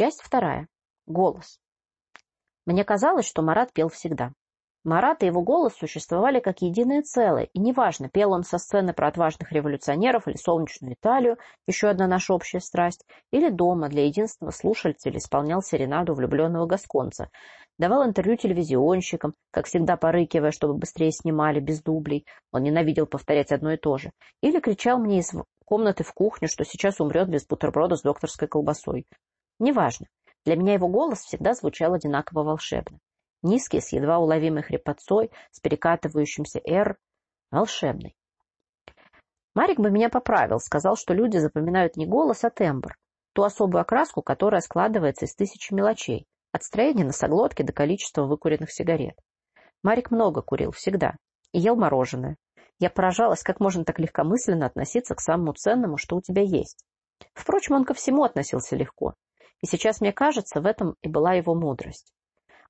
Часть вторая. Голос. Мне казалось, что Марат пел всегда. Марат и его голос существовали как единое целое, и неважно, пел он со сцены про отважных революционеров или солнечную Италию, еще одна наша общая страсть, или дома для единственного слушателя исполнял серенаду влюбленного гасконца, давал интервью телевизионщикам, как всегда порыкивая, чтобы быстрее снимали, без дублей, он ненавидел повторять одно и то же, или кричал мне из комнаты в кухню, что сейчас умрет без бутерброда с докторской колбасой. Неважно, для меня его голос всегда звучал одинаково волшебно. Низкий, с едва уловимой хрипотцой, с перекатывающимся «р», волшебный. Марик бы меня поправил, сказал, что люди запоминают не голос, а тембр, ту особую окраску, которая складывается из тысячи мелочей, от строения носоглотки до количества выкуренных сигарет. Марик много курил, всегда, и ел мороженое. Я поражалась, как можно так легкомысленно относиться к самому ценному, что у тебя есть. Впрочем, он ко всему относился легко. И сейчас, мне кажется, в этом и была его мудрость.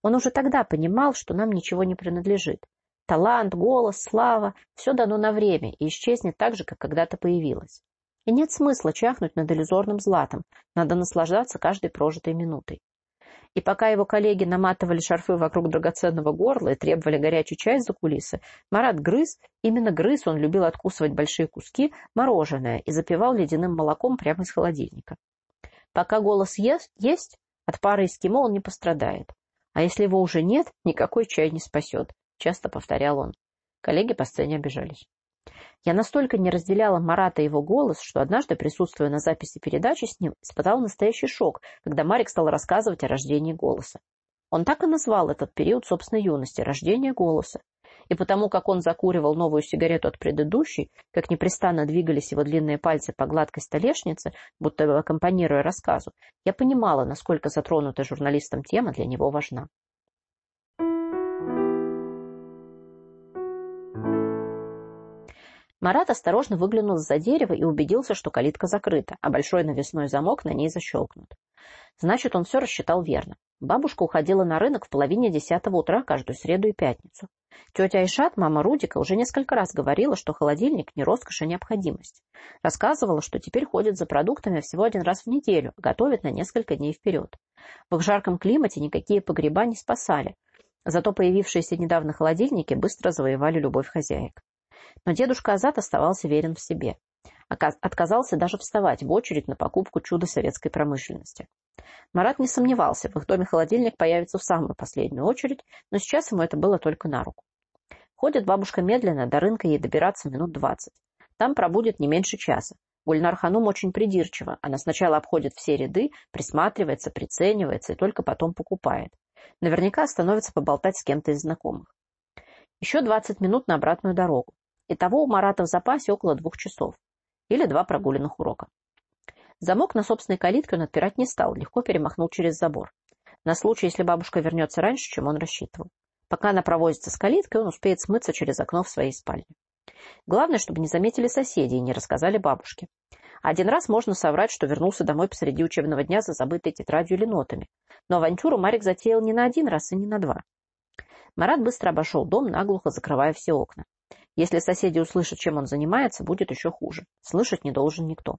Он уже тогда понимал, что нам ничего не принадлежит. Талант, голос, слава – все дано на время и исчезнет так же, как когда-то появилось. И нет смысла чахнуть над иллюзорным златом, надо наслаждаться каждой прожитой минутой. И пока его коллеги наматывали шарфы вокруг драгоценного горла и требовали горячий чай за кулисы, Марат грыз, именно грыз он любил откусывать большие куски, мороженое и запивал ледяным молоком прямо из холодильника. Пока голос есть, от пары эскимо он не пострадает. А если его уже нет, никакой чай не спасет, часто повторял он. Коллеги по сцене обижались. Я настолько не разделяла Марата его голос, что однажды, присутствуя на записи передачи с ним, испытала настоящий шок, когда Марик стал рассказывать о рождении голоса. Он так и назвал этот период собственной юности – рождение голоса. И потому, как он закуривал новую сигарету от предыдущей, как непрестанно двигались его длинные пальцы по гладкой столешнице, будто аккомпанируя рассказу, я понимала, насколько затронутая журналистом тема для него важна. Марат осторожно выглянул за дерево и убедился, что калитка закрыта, а большой навесной замок на ней защелкнут. Значит, он все рассчитал верно. Бабушка уходила на рынок в половине десятого утра каждую среду и пятницу. Тетя Айшат, мама Рудика, уже несколько раз говорила, что холодильник не роскошь, а необходимость. Рассказывала, что теперь ходит за продуктами всего один раз в неделю, готовит на несколько дней вперед. В их жарком климате никакие погреба не спасали. Зато появившиеся недавно холодильники быстро завоевали любовь хозяек. Но дедушка Азат оставался верен в себе. Отказался даже вставать в очередь на покупку чуда советской промышленности. Марат не сомневался, в их доме холодильник появится в самую последнюю очередь, но сейчас ему это было только на руку. Ходит бабушка медленно, до рынка ей добираться минут двадцать. Там пробудет не меньше часа. Гульнар Ханум очень придирчива. Она сначала обходит все ряды, присматривается, приценивается и только потом покупает. Наверняка остановится поболтать с кем-то из знакомых. Еще двадцать минут на обратную дорогу. Итого у Марата в запасе около двух часов. Или два прогуленных урока. Замок на собственной калитке он отпирать не стал, легко перемахнул через забор. На случай, если бабушка вернется раньше, чем он рассчитывал. Пока она провозится с калиткой, он успеет смыться через окно в своей спальне. Главное, чтобы не заметили соседи и не рассказали бабушке. Один раз можно соврать, что вернулся домой посреди учебного дня за забытой тетрадью или нотами. Но авантюру Марик затеял не на один раз и не на два. Марат быстро обошел дом, наглухо закрывая все окна. Если соседи услышат, чем он занимается, будет еще хуже. Слышать не должен никто.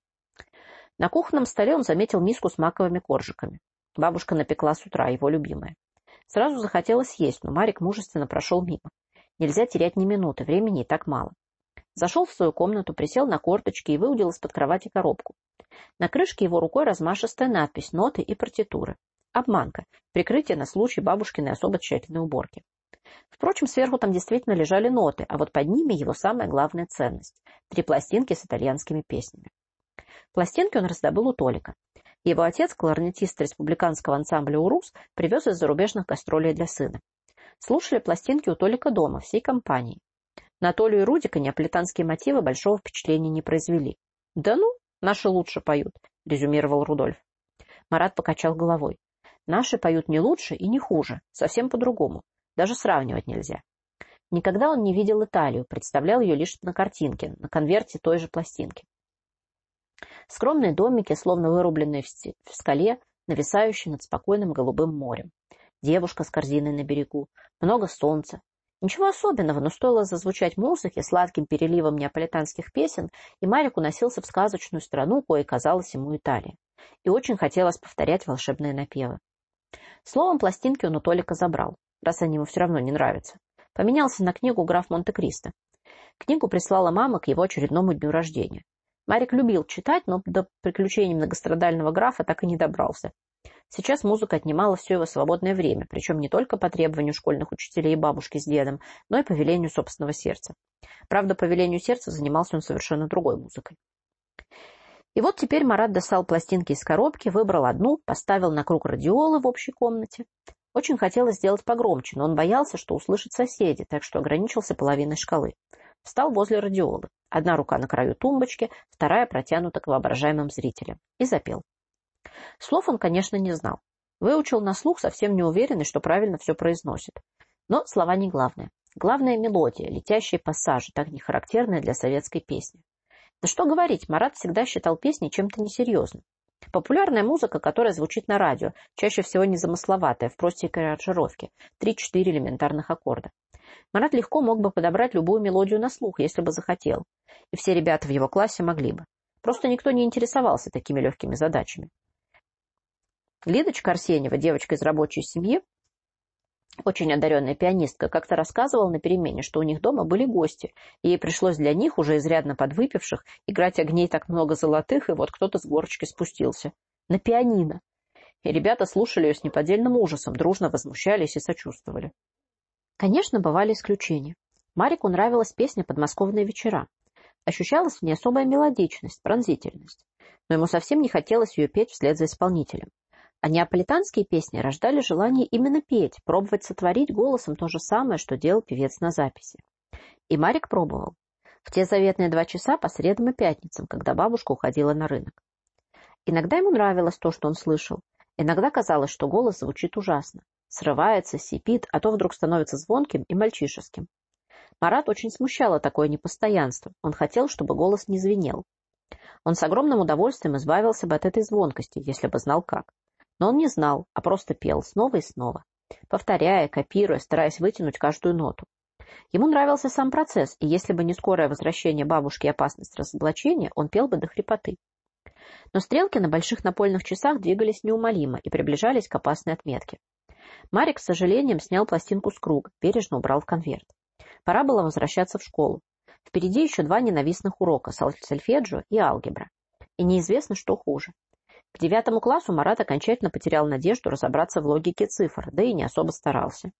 На кухонном столе он заметил миску с маковыми коржиками. Бабушка напекла с утра, его любимая. Сразу захотелось есть, но Марик мужественно прошел мимо. Нельзя терять ни минуты, времени и так мало. Зашел в свою комнату, присел на корточки и выудил из-под кровати коробку. На крышке его рукой размашистая надпись «Ноты и партитуры». Обманка. Прикрытие на случай бабушкиной особо тщательной уборки. Впрочем, сверху там действительно лежали ноты, а вот под ними его самая главная ценность – три пластинки с итальянскими песнями. Пластинки он раздобыл у Толика. Его отец, кларнетист республиканского ансамбля «Урус», привез из зарубежных гастролей для сына. Слушали пластинки у Толика дома, всей компанией. На Толю и Рудика неаполитанские мотивы большого впечатления не произвели. «Да ну, наши лучше поют», — резюмировал Рудольф. Марат покачал головой. «Наши поют не лучше и не хуже, совсем по-другому. Даже сравнивать нельзя. Никогда он не видел Италию, представлял ее лишь на картинке, на конверте той же пластинки. Скромные домики, словно вырубленные в скале, нависающие над спокойным голубым морем. Девушка с корзиной на берегу, много солнца. Ничего особенного, но стоило зазвучать музыке сладким переливом неаполитанских песен, и Марик уносился в сказочную страну, кое казалась ему Италия. и очень хотелось повторять волшебные напевы. Словом, пластинки он у Толика забрал, раз они ему все равно не нравятся. Поменялся на книгу «Граф Монте-Кристо». Книгу прислала мама к его очередному дню рождения. Марик любил читать, но до приключений многострадального графа так и не добрался. Сейчас музыка отнимала все его свободное время, причем не только по требованию школьных учителей и бабушки с дедом, но и по велению собственного сердца. Правда, по велению сердца занимался он совершенно другой музыкой. И вот теперь Марат достал пластинки из коробки, выбрал одну, поставил на круг радиолы в общей комнате. Очень хотелось сделать погромче, но он боялся, что услышат соседи, так что ограничился половиной шкалы. Встал возле радиолы. Одна рука на краю тумбочки, вторая протянута к воображаемым зрителям. И запел. Слов он, конечно, не знал. Выучил на слух, совсем не уверенный, что правильно все произносит. Но слова не главное. Главное – мелодия, летящие пассажи, так не характерные для советской песни. Да что говорить, Марат всегда считал песни чем-то несерьезным. Популярная музыка, которая звучит на радио, чаще всего незамысловатая, в простенькой аранжировке, 3-4 элементарных аккорда. Марат легко мог бы подобрать любую мелодию на слух, если бы захотел. И все ребята в его классе могли бы. Просто никто не интересовался такими легкими задачами. Лидочка Арсеньева, девочка из рабочей семьи, очень одаренная пианистка, как-то рассказывала на перемене, что у них дома были гости, и ей пришлось для них, уже изрядно подвыпивших, играть огней так много золотых, и вот кто-то с горочки спустился. На пианино. И ребята слушали ее с неподдельным ужасом, дружно возмущались и сочувствовали. Конечно, бывали исключения. Марику нравилась песня «Подмосковные вечера». Ощущалась в ней особая мелодичность, пронзительность. Но ему совсем не хотелось ее петь вслед за исполнителем. А неаполитанские песни рождали желание именно петь, пробовать сотворить голосом то же самое, что делал певец на записи. И Марик пробовал. В те заветные два часа по средам и пятницам, когда бабушка уходила на рынок. Иногда ему нравилось то, что он слышал. Иногда казалось, что голос звучит ужасно. Срывается, сипит, а то вдруг становится звонким и мальчишеским. Марат очень смущало такое непостоянство. Он хотел, чтобы голос не звенел. Он с огромным удовольствием избавился бы от этой звонкости, если бы знал как. Но он не знал, а просто пел снова и снова, повторяя, копируя, стараясь вытянуть каждую ноту. Ему нравился сам процесс, и если бы не скорое возвращение бабушки и опасность разоблачения, он пел бы до хрипоты. Но стрелки на больших напольных часах двигались неумолимо и приближались к опасной отметке. Марик с сожалением снял пластинку с круга, бережно убрал в конверт. Пора было возвращаться в школу. Впереди еще два ненавистных урока – сольфеджио и алгебра. И неизвестно, что хуже. К девятому классу Марат окончательно потерял надежду разобраться в логике цифр, да и не особо старался.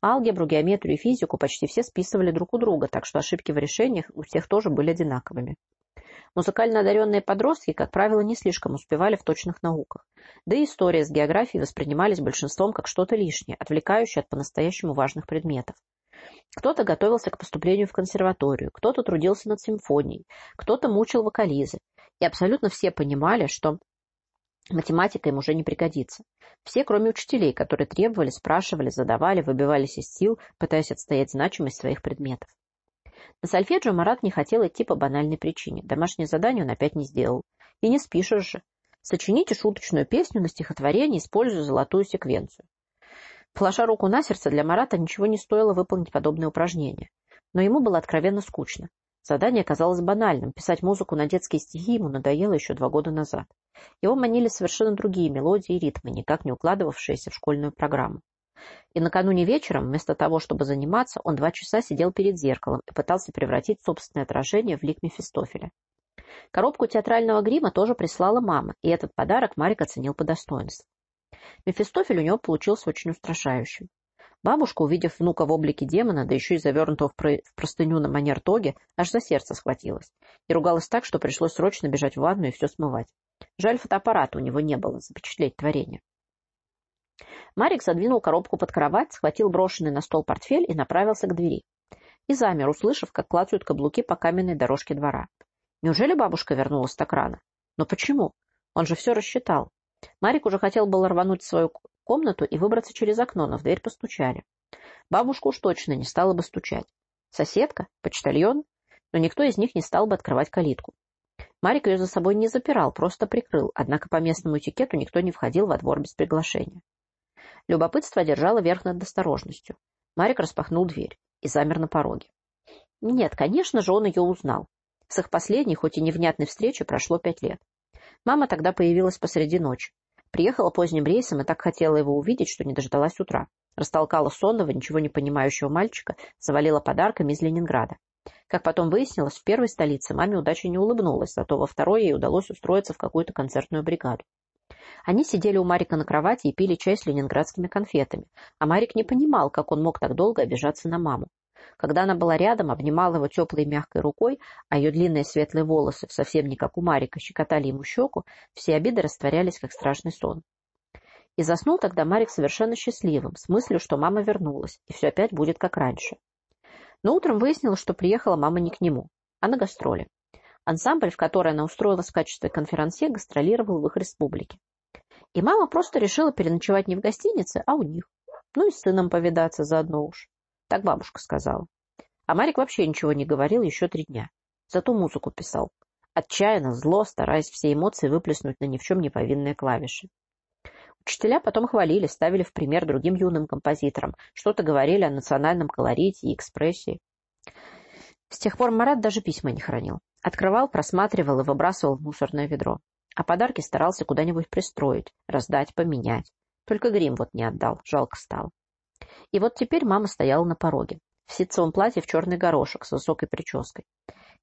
Алгебру, геометрию и физику почти все списывали друг у друга, так что ошибки в решениях у всех тоже были одинаковыми. Музыкально одаренные подростки, как правило, не слишком успевали в точных науках. Да и история с географией воспринимались большинством как что-то лишнее, отвлекающее от по-настоящему важных предметов. Кто-то готовился к поступлению в консерваторию, кто-то трудился над симфонией, кто-то мучил вокализы. И абсолютно все понимали, что Математика им уже не пригодится. Все, кроме учителей, которые требовали, спрашивали, задавали, выбивались из сил, пытаясь отстоять значимость своих предметов. На сольфеджио Марат не хотел идти по банальной причине. Домашнее задание он опять не сделал. И не спишешь же. Сочините шуточную песню на стихотворение, используя золотую секвенцию. Положа руку на сердце, для Марата ничего не стоило выполнить подобное упражнение. Но ему было откровенно скучно. Задание казалось банальным. Писать музыку на детские стихи ему надоело еще два года назад. Его манили совершенно другие мелодии и ритмы, никак не укладывавшиеся в школьную программу. И накануне вечером, вместо того, чтобы заниматься, он два часа сидел перед зеркалом и пытался превратить собственное отражение в лик Мефистофеля. Коробку театрального грима тоже прислала мама, и этот подарок Марик оценил по достоинству. Мефистофель у него получился очень устрашающим. Бабушка, увидев внука в облике демона, да еще и завернутого в, про... в простыню на манер тоги, аж за сердце схватилась. И ругалась так, что пришлось срочно бежать в ванну и все смывать. Жаль, фотоаппарата у него не было запечатлеть творение. Марик задвинул коробку под кровать, схватил брошенный на стол портфель и направился к двери. И замер, услышав, как клацают каблуки по каменной дорожке двора. Неужели бабушка вернулась так рано? Но почему? Он же все рассчитал. Марик уже хотел было рвануть в свою комнату и выбраться через окно, но в дверь постучали. Бабушка уж точно не стала бы стучать. Соседка? Почтальон? Но никто из них не стал бы открывать калитку. Марик ее за собой не запирал, просто прикрыл, однако по местному этикету никто не входил во двор без приглашения. Любопытство держало верх над осторожностью. Марик распахнул дверь и замер на пороге. Нет, конечно же, он ее узнал. С их последней, хоть и невнятной встречи прошло пять лет. Мама тогда появилась посреди ночи. Приехала поздним рейсом и так хотела его увидеть, что не дождалась утра. Растолкала сонного, ничего не понимающего мальчика, завалила подарками из Ленинграда. Как потом выяснилось, в первой столице маме удачи не улыбнулась, зато во второй ей удалось устроиться в какую-то концертную бригаду. Они сидели у Марика на кровати и пили чай с ленинградскими конфетами, а Марик не понимал, как он мог так долго обижаться на маму. Когда она была рядом, обнимала его теплой мягкой рукой, а ее длинные светлые волосы, совсем не как у Марика, щекотали ему щеку, все обиды растворялись, как страшный сон. И заснул тогда Марик совершенно счастливым, с мыслью, что мама вернулась, и все опять будет как раньше. Но утром выяснилось, что приехала мама не к нему, а на гастроли. Ансамбль, в который она устроилась в качестве конферансье, гастролировал в их республике. И мама просто решила переночевать не в гостинице, а у них. Ну и с сыном повидаться заодно уж. Так бабушка сказала. А Марик вообще ничего не говорил еще три дня. Зато музыку писал. Отчаянно, зло, стараясь все эмоции выплеснуть на ни в чем не повинные клавиши. Учителя потом хвалили, ставили в пример другим юным композиторам, что-то говорили о национальном колорите и экспрессии. С тех пор Марат даже письма не хранил. Открывал, просматривал и выбрасывал в мусорное ведро. А подарки старался куда-нибудь пристроить, раздать, поменять. Только грим вот не отдал, жалко стало. И вот теперь мама стояла на пороге, в ситцевом платье в черный горошек с высокой прической.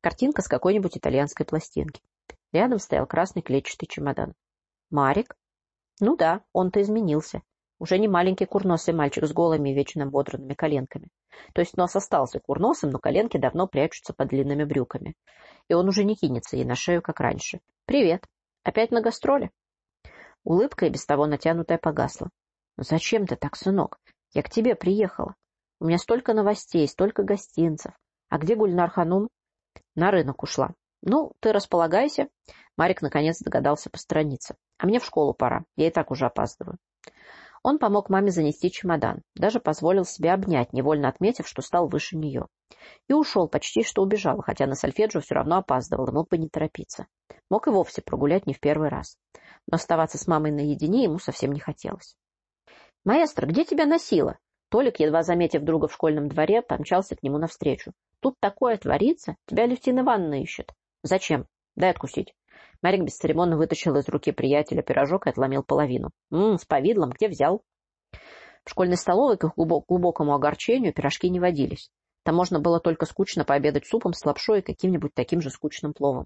Картинка с какой-нибудь итальянской пластинки. Рядом стоял красный клетчатый чемодан. «Марик?» «Ну да, он-то изменился. Уже не маленький курносый мальчик с голыми вечно бодранными коленками. То есть нос остался курносым, но коленки давно прячутся под длинными брюками. И он уже не кинется ей на шею, как раньше. «Привет. Опять на гастроли?» Улыбка и без того натянутая погасла. «Ну зачем ты так, сынок? Я к тебе приехала. У меня столько новостей, столько гостинцев. А где Гульнар Ханум? На рынок ушла. Ну, ты располагайся. Марик наконец догадался посторониться. А мне в школу пора. Я и так уже опаздываю. Он помог маме занести чемодан, даже позволил себя обнять, невольно отметив, что стал выше нее. И ушел, почти что убежал, хотя на сольфеджио все равно опаздывал и мог бы не торопиться. Мог и вовсе прогулять не в первый раз. Но оставаться с мамой наедине ему совсем не хотелось. «Маэстро, где тебя носило?» Толик, едва заметив друга в школьном дворе, помчался к нему навстречу. «Тут такое творится! Тебя Левтина Ивановна ищет!» «Зачем? Дай откусить!» Марик бесцеремонно вытащил из руки приятеля пирожок и отломил половину. «Ммм, с повидлом, где взял?» В школьной столовой, к их глубокому огорчению, пирожки не водились. Там можно было только скучно пообедать супом с лапшой и каким-нибудь таким же скучным пловом.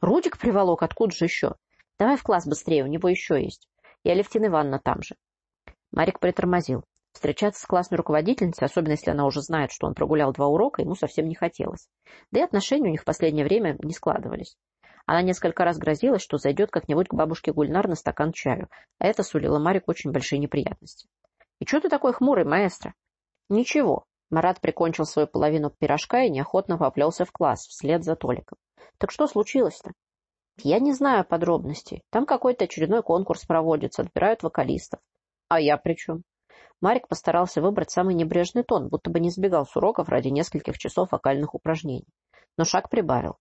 «Рудик приволок, откуда же еще? Давай в класс быстрее, у него еще есть. И Алевтина Ивановна там же. Марик притормозил. Встречаться с классной руководительницей, особенно если она уже знает, что он прогулял два урока, ему совсем не хотелось. Да и отношения у них в последнее время не складывались. Она несколько раз грозилась, что зайдет как-нибудь к бабушке Гульнар на стакан чаю, а это сулило Марику очень большие неприятности. — И что ты такой хмурый, маэстро? — Ничего. Марат прикончил свою половину пирожка и неохотно поплелся в класс вслед за Толиком. — Так что случилось-то? — Я не знаю подробностей. Там какой-то очередной конкурс проводится, отбирают вокалистов. А я при чем? Марик постарался выбрать самый небрежный тон, будто бы не сбегал с уроков ради нескольких часов вокальных упражнений. Но шаг прибавил.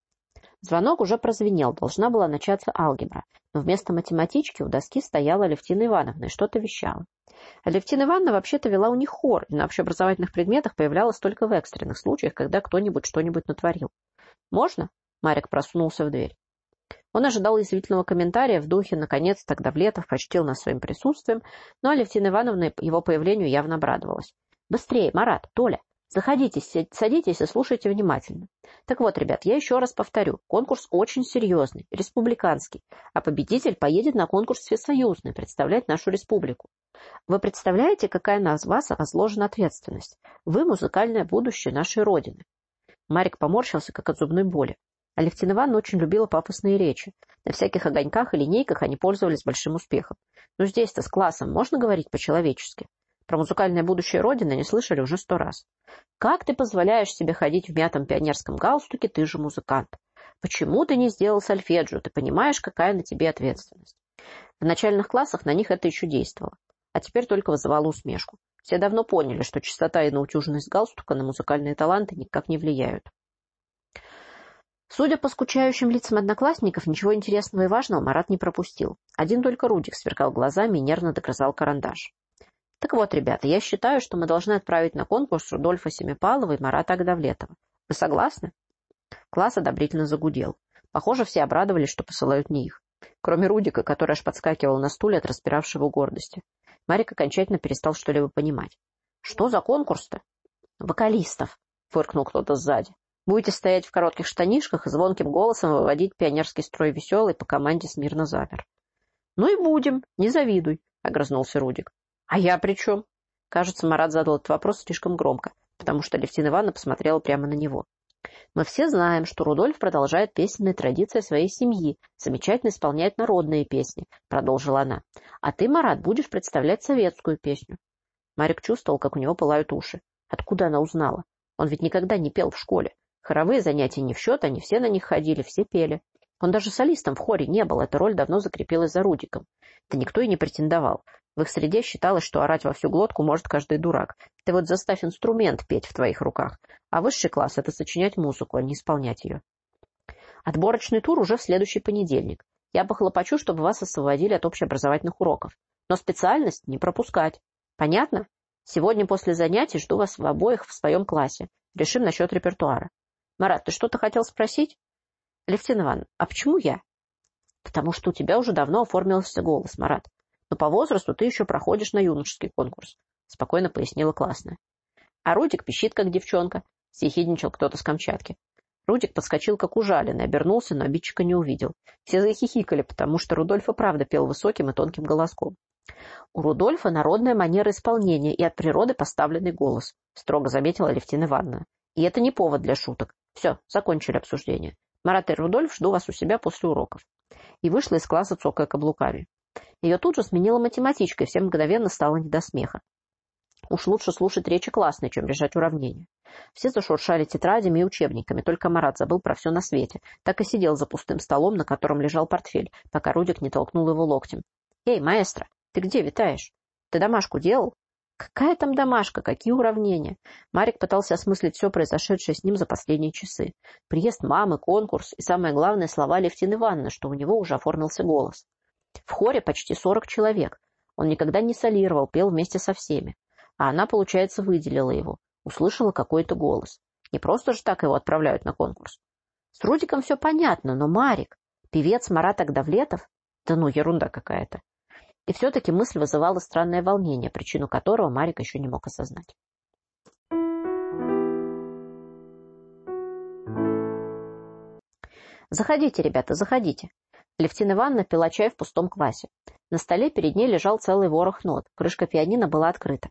Звонок уже прозвенел, должна была начаться алгебра, но вместо математички у доски стояла Левтина Ивановна и что-то вещала. Левтина Ивановна вообще-то вела у них хор, и на общеобразовательных предметах появлялась только в экстренных случаях, когда кто-нибудь что-нибудь натворил. «Можно?» — Марик просунулся в дверь. Он ожидал язвительного комментария в духе «наконец тогда Давлетов почтил нас своим присутствием», но Алевтина Ивановна его появлению явно обрадовалась. «Быстрее, Марат, Толя, заходите, садитесь и слушайте внимательно. Так вот, ребят, я еще раз повторю, конкурс очень серьезный, республиканский, а победитель поедет на конкурс всесоюзный, представлять нашу республику. Вы представляете, какая на вас возложена ответственность? Вы музыкальное будущее нашей Родины». Марик поморщился, как от зубной боли. Алевтина Ивановна очень любила пафосные речи. На всяких огоньках и линейках они пользовались большим успехом. Но здесь-то с классом можно говорить по-человечески? Про музыкальное будущее Родины они слышали уже сто раз. Как ты позволяешь себе ходить в мятом пионерском галстуке, ты же музыкант? Почему ты не сделал сольфеджио? Ты понимаешь, какая на тебе ответственность? В начальных классах на них это еще действовало. А теперь только вызывало усмешку. Все давно поняли, что чистота и наутюженность галстука на музыкальные таланты никак не влияют. Судя по скучающим лицам одноклассников, ничего интересного и важного Марат не пропустил. Один только Рудик сверкал глазами и нервно догрызал карандаш. Так вот, ребята, я считаю, что мы должны отправить на конкурс Рудольфа Семипалова и Марата Агдавлетова. Вы согласны? Класс одобрительно загудел. Похоже, все обрадовались, что посылают не их. кроме Рудика, который аж подскакивал на стуле от распиравшего гордости. Марик окончательно перестал что-либо понимать. «Что за конкурс-то?» «Вокалистов», — фыркнул кто-то сзади. «Будете стоять в коротких штанишках и звонким голосом выводить пионерский строй веселый по команде смирно замер». «Ну и будем, не завидуй», — огрызнулся Рудик. «А я при чем?» Кажется, Марат задал этот вопрос слишком громко, потому что Левтина Ивановна посмотрела прямо на него. Мы все знаем, что Рудольф продолжает песенные традиции своей семьи, замечательно исполняет народные песни, продолжила она. А ты, Марат, будешь представлять советскую песню. Марик чувствовал, как у него пылают уши. Откуда она узнала? Он ведь никогда не пел в школе. Хоровые занятия не в счет, они все на них ходили, все пели. Он даже солистом в хоре не был, эта роль давно закрепилась за Рудиком. Да никто и не претендовал. В их среде считалось, что орать во всю глотку может каждый дурак. Ты вот заставь инструмент петь в твоих руках. А высший класс — это сочинять музыку, а не исполнять ее. Отборочный тур уже в следующий понедельник. Я похлопочу, чтобы вас освободили от общеобразовательных уроков. Но специальность не пропускать. Понятно? Сегодня после занятий жду вас в обоих в своем классе. Решим насчет репертуара. Марат, ты что-то хотел спросить? Левтин Иван, а почему я? Потому что у тебя уже давно оформился голос, Марат но по возрасту ты еще проходишь на юношеский конкурс», — спокойно пояснила классная. «А Рудик пищит, как девчонка», — съехидничал кто-то с Камчатки. Рудик подскочил, как ужаленный, обернулся, но обидчика не увидел. Все захихикали, потому что Рудольф и правда пел высоким и тонким голоском. «У Рудольфа народная манера исполнения и от природы поставленный голос», — строго заметила Левтина Ивановна. «И это не повод для шуток. Все, закончили обсуждение. Марат и Рудольф, жду вас у себя после уроков». И вышла из класса, цокая каблуками. Ее тут же сменила математичка, и всем мгновенно стало не до смеха. Уж лучше слушать речи классной, чем решать уравнения. Все зашуршали тетрадями и учебниками, только Марат забыл про все на свете. Так и сидел за пустым столом, на котором лежал портфель, пока Рудик не толкнул его локтем. «Эй, маэстро, ты где витаешь? Ты домашку делал?» Какая там домашка, какие уравнения? Марик пытался осмыслить все произошедшее с ним за последние часы. Приезд мамы, конкурс и, самое главное, слова Левтины Ивановны, что у него уже оформился голос. В хоре почти сорок человек. Он никогда не солировал, пел вместе со всеми. А она, получается, выделила его. Услышала какой-то голос. Не просто же так его отправляют на конкурс. С Рудиком все понятно, но Марик, певец Марат Агдавлетов? Да ну, ерунда какая-то. И все-таки мысль вызывала странное волнение, причину которого Марик еще не мог осознать. «Заходите, ребята, заходите!» Левтина Ивановна пила чай в пустом квасе. На столе перед ней лежал целый ворох нот. Крышка пианино была открыта.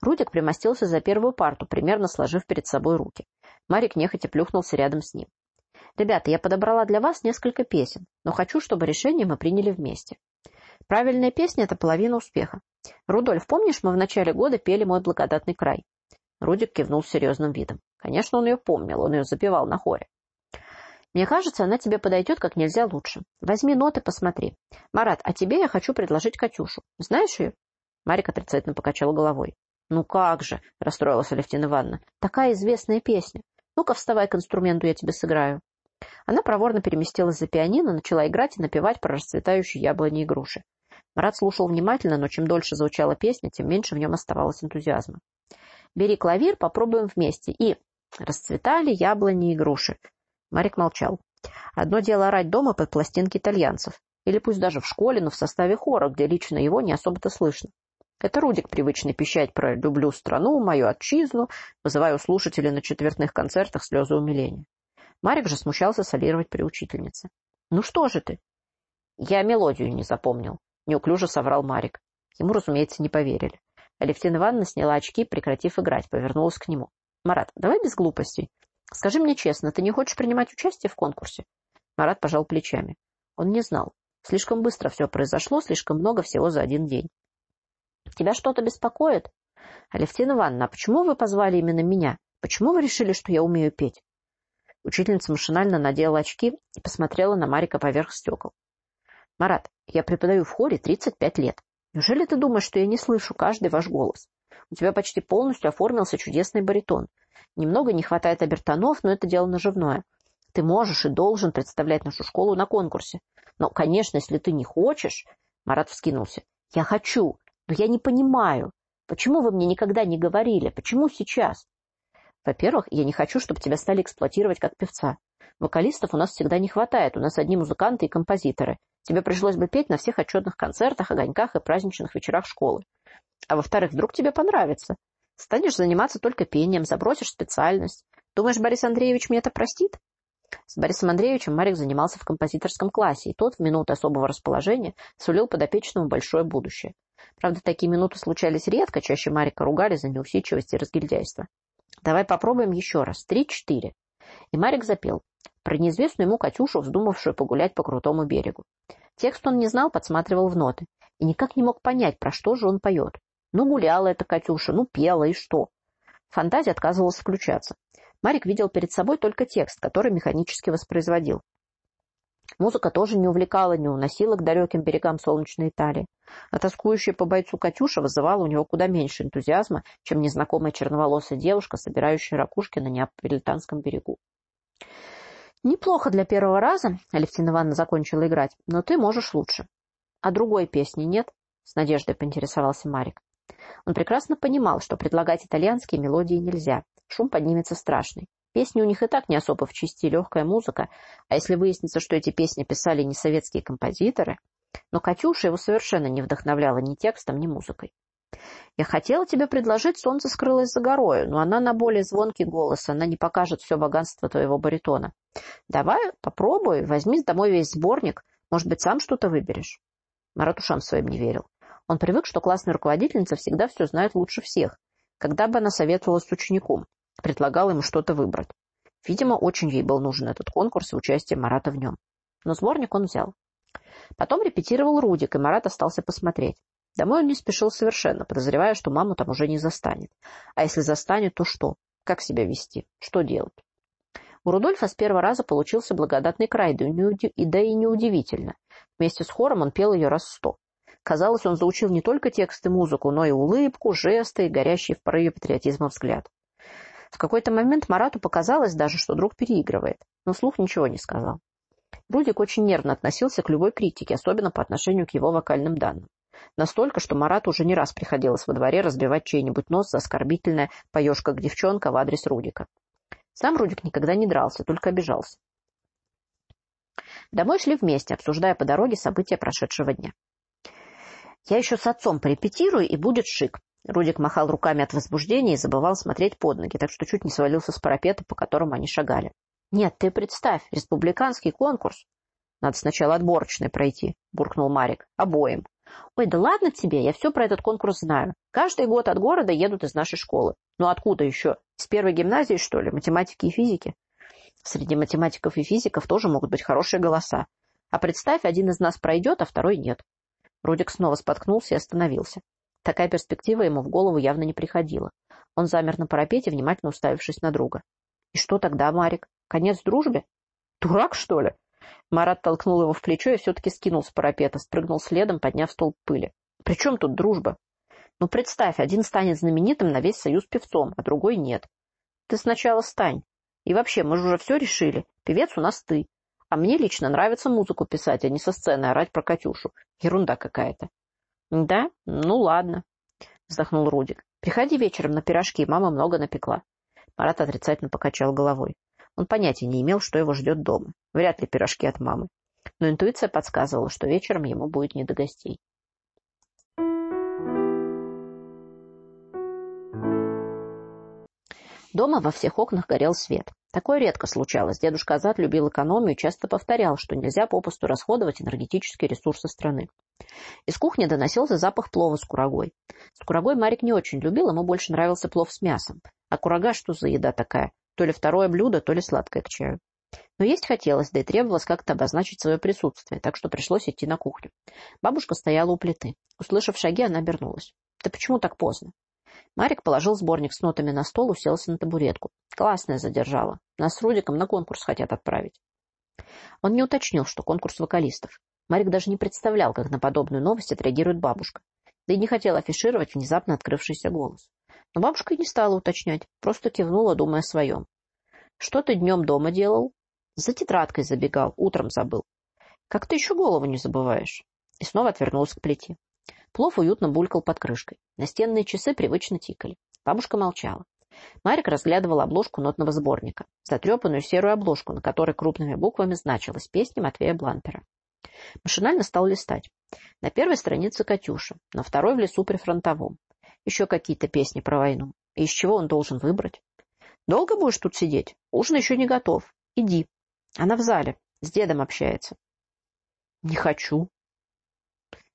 Рудик примостился за первую парту, примерно сложив перед собой руки. Марик нехотя плюхнулся рядом с ним. «Ребята, я подобрала для вас несколько песен, но хочу, чтобы решение мы приняли вместе. Правильная песня — это половина успеха. Рудольф, помнишь, мы в начале года пели «Мой благодатный край»?» Рудик кивнул серьезным видом. Конечно, он ее помнил, он ее запевал на хоре. Мне кажется, она тебе подойдет как нельзя лучше. Возьми ноты, посмотри. Марат, а тебе я хочу предложить Катюшу. Знаешь ее? Марик отрицательно покачал головой. Ну как же, расстроилась Алевтина Ивановна. Такая известная песня. Ну-ка, вставай к инструменту, я тебе сыграю. Она проворно переместилась за пианино, начала играть и напевать про расцветающие яблони и груши. Марат слушал внимательно, но чем дольше звучала песня, тем меньше в нем оставалось энтузиазма. «Бери клавир, попробуем вместе». И расцветали яблони и груши. Марик молчал. Одно дело орать дома под пластинки итальянцев. Или пусть даже в школе, но в составе хора, где лично его не особо-то слышно. Это Рудик привычный пищать про «люблю страну, мою отчизну», вызывая у слушателей на четвертных концертах слезы умиления. Марик же смущался солировать при учительнице. «Ну что же ты?» «Я мелодию не запомнил», — неуклюже соврал Марик. Ему, разумеется, не поверили. Алевтина Ивановна сняла очки, прекратив играть, повернулась к нему. «Марат, давай без глупостей. Скажи мне честно, ты не хочешь принимать участие в конкурсе? Марат пожал плечами. Он не знал. Слишком быстро все произошло, слишком много всего за один день. Тебя что-то беспокоит? Алевтина Ивановна, а почему вы позвали именно меня? Почему вы решили, что я умею петь? Учительница машинально надела очки и посмотрела на Марика поверх стекол. Марат, я преподаю в хоре 35 лет. Неужели ты думаешь, что я не слышу каждый ваш голос? У тебя почти полностью оформился чудесный баритон. Немного не хватает обертонов, но это дело наживное. Ты можешь и должен представлять нашу школу на конкурсе. Но, конечно, если ты не хочешь... Марат вскинулся. Я хочу, но я не понимаю. Почему вы мне никогда не говорили? Почему сейчас? Во-первых, я не хочу, чтобы тебя стали эксплуатировать как певца. Вокалистов у нас всегда не хватает, у нас одни музыканты и композиторы. Тебе пришлось бы петь на всех отчетных концертах, огоньках и праздничных вечерах школы. А во-вторых, вдруг тебе понравится. Станешь заниматься только пением, забросишь специальность. Думаешь, Борис Андреевич мне это простит? С Борисом Андреевичем Марик занимался в композиторском классе, и тот в минуты особого расположения сулил подопечному большое будущее. Правда, такие минуты случались редко, чаще Марика ругали за неусидчивость и разгильдяйство. «Давай попробуем еще раз. Три-четыре». И Марик запел про неизвестную ему Катюшу, вздумавшую погулять по крутому берегу. Текст он не знал, подсматривал в ноты, и никак не мог понять, про что же он поет. Ну, гуляла эта Катюша, ну, пела, и что? Фантазия отказывалась включаться. Марик видел перед собой только текст, который механически воспроизводил. Музыка тоже не увлекала, не уносила к далеким берегам солнечной Италии. А тоскующая по бойцу Катюша вызывала у него куда меньше энтузиазма, чем незнакомая черноволосая девушка, собирающая ракушки на неаполитанском берегу. «Неплохо для первого раза», — Алевтина Ивановна закончила играть, — «но ты можешь лучше». «А другой песни нет?» — с надеждой поинтересовался Марик. Он прекрасно понимал, что предлагать итальянские мелодии нельзя шум поднимется страшный. Песни у них и так не особо в чести, легкая музыка, а если выяснится, что эти песни писали не советские композиторы... Но Катюша его совершенно не вдохновляла ни текстом, ни музыкой. «Я хотела тебе предложить «Солнце скрылось за горою», но она на более звонкий голос, она не покажет все богатство твоего баритона. Давай, попробуй, возьми домой весь сборник, может быть, сам что-то выберешь». Марат ушам своим не верил. Он привык, что классная руководительница всегда все знает лучше всех, когда бы она советовалась с учеником, предлагала ему что-то выбрать. Видимо, очень ей был нужен этот конкурс и участие Марата в нем. Но сборник он взял. Потом репетировал Рудик, и Марат остался посмотреть. Домой он не спешил совершенно, подозревая, что маму там уже не застанет. А если застанет, то что? Как себя вести? Что делать? У Рудольфа с первого раза получился благодатный край, да и неудивительно. Вместе с хором он пел ее раз сто. Казалось, он заучил не только текст и музыку, но и улыбку, жесты и горящий в порыве патриотизма взгляд. В какой-то момент Марату показалось даже, что друг переигрывает, но слух ничего не сказал. Рудик очень нервно относился к любой критике, особенно по отношению к его вокальным данным. Настолько, что Марату уже не раз приходилось во дворе разбивать чей-нибудь нос за оскорбительное «поешь как девчонка» в адрес Рудика. Сам Рудик никогда не дрался, только обижался. Домой шли вместе, обсуждая по дороге события прошедшего дня. Я еще с отцом порепетирую, и будет шик. Рудик махал руками от возбуждения и забывал смотреть под ноги, так что чуть не свалился с парапета, по которому они шагали. «Нет, ты представь, республиканский конкурс!» «Надо сначала отборочный пройти», — буркнул Марик. «Обоим». «Ой, да ладно тебе, я все про этот конкурс знаю. Каждый год от города едут из нашей школы. Ну откуда еще? С первой гимназии, что ли? Математики и физики?» Среди математиков и физиков тоже могут быть хорошие голоса. А представь, один из нас пройдет, а второй нет. Рудик снова споткнулся и остановился. Такая перспектива ему в голову явно не приходила. Он замер на парапете, внимательно уставившись на друга. «И что тогда, Марик? Конец дружбе? Дурак, что ли?» Марат толкнул его в плечо и все-таки скинул с парапета, спрыгнул следом, подняв столб пыли. «При чем тут дружба? Ну, представь, один станет знаменитым на весь союз певцом, а другой нет. Ты сначала стань. И вообще, мы же уже все решили. Певец у нас ты. А мне лично нравится музыку писать, а не со сцены орать про Катюшу. Ерунда какая-то. Да? Ну ладно, вздохнул Рудик. Приходи вечером на пирожки, мама много напекла. Марат отрицательно покачал головой. Он понятия не имел, что его ждет дома. Вряд ли пирожки от мамы. Но интуиция подсказывала, что вечером ему будет не до гостей. Дома во всех окнах горел свет. Такое редко случалось. Дедушка Азат любил экономию и часто повторял, что нельзя попусту расходовать энергетические ресурсы страны. Из кухни доносился запах плова с курагой. С курагой Марик не очень любил, ему больше нравился плов с мясом. А курага что за еда такая? То ли второе блюдо, то ли сладкое к чаю. Но есть хотелось, да и требовалось как-то обозначить свое присутствие, так что пришлось идти на кухню. Бабушка стояла у плиты. Услышав шаги, она обернулась. «Да почему так поздно?» Марик положил сборник с нотами на стол, уселся на табуретку. Классная задержала. Нас с Рудиком на конкурс хотят отправить. Он не уточнил, что конкурс вокалистов. Марик даже не представлял, как на подобную новость отреагирует бабушка. Да и не хотел афишировать внезапно открывшийся голос. Но бабушка и не стала уточнять, просто кивнула, думая о своем. «Что ты днем дома делал?» «За тетрадкой забегал, утром забыл». «Как ты еще голову не забываешь?» И снова отвернулась к плите. Плов уютно булькал под крышкой. Настенные часы привычно тикали. Бабушка молчала. Марик разглядывал обложку нотного сборника, затрепанную серую обложку, на которой крупными буквами значилась песня Матвея Блантера. Машинально стал листать. На первой странице Катюша, на второй в лесу при фронтовом. Еще какие-то песни про войну. И из чего он должен выбрать? Долго будешь тут сидеть? Ужин еще не готов. Иди. Она в зале. С дедом общается. Не хочу.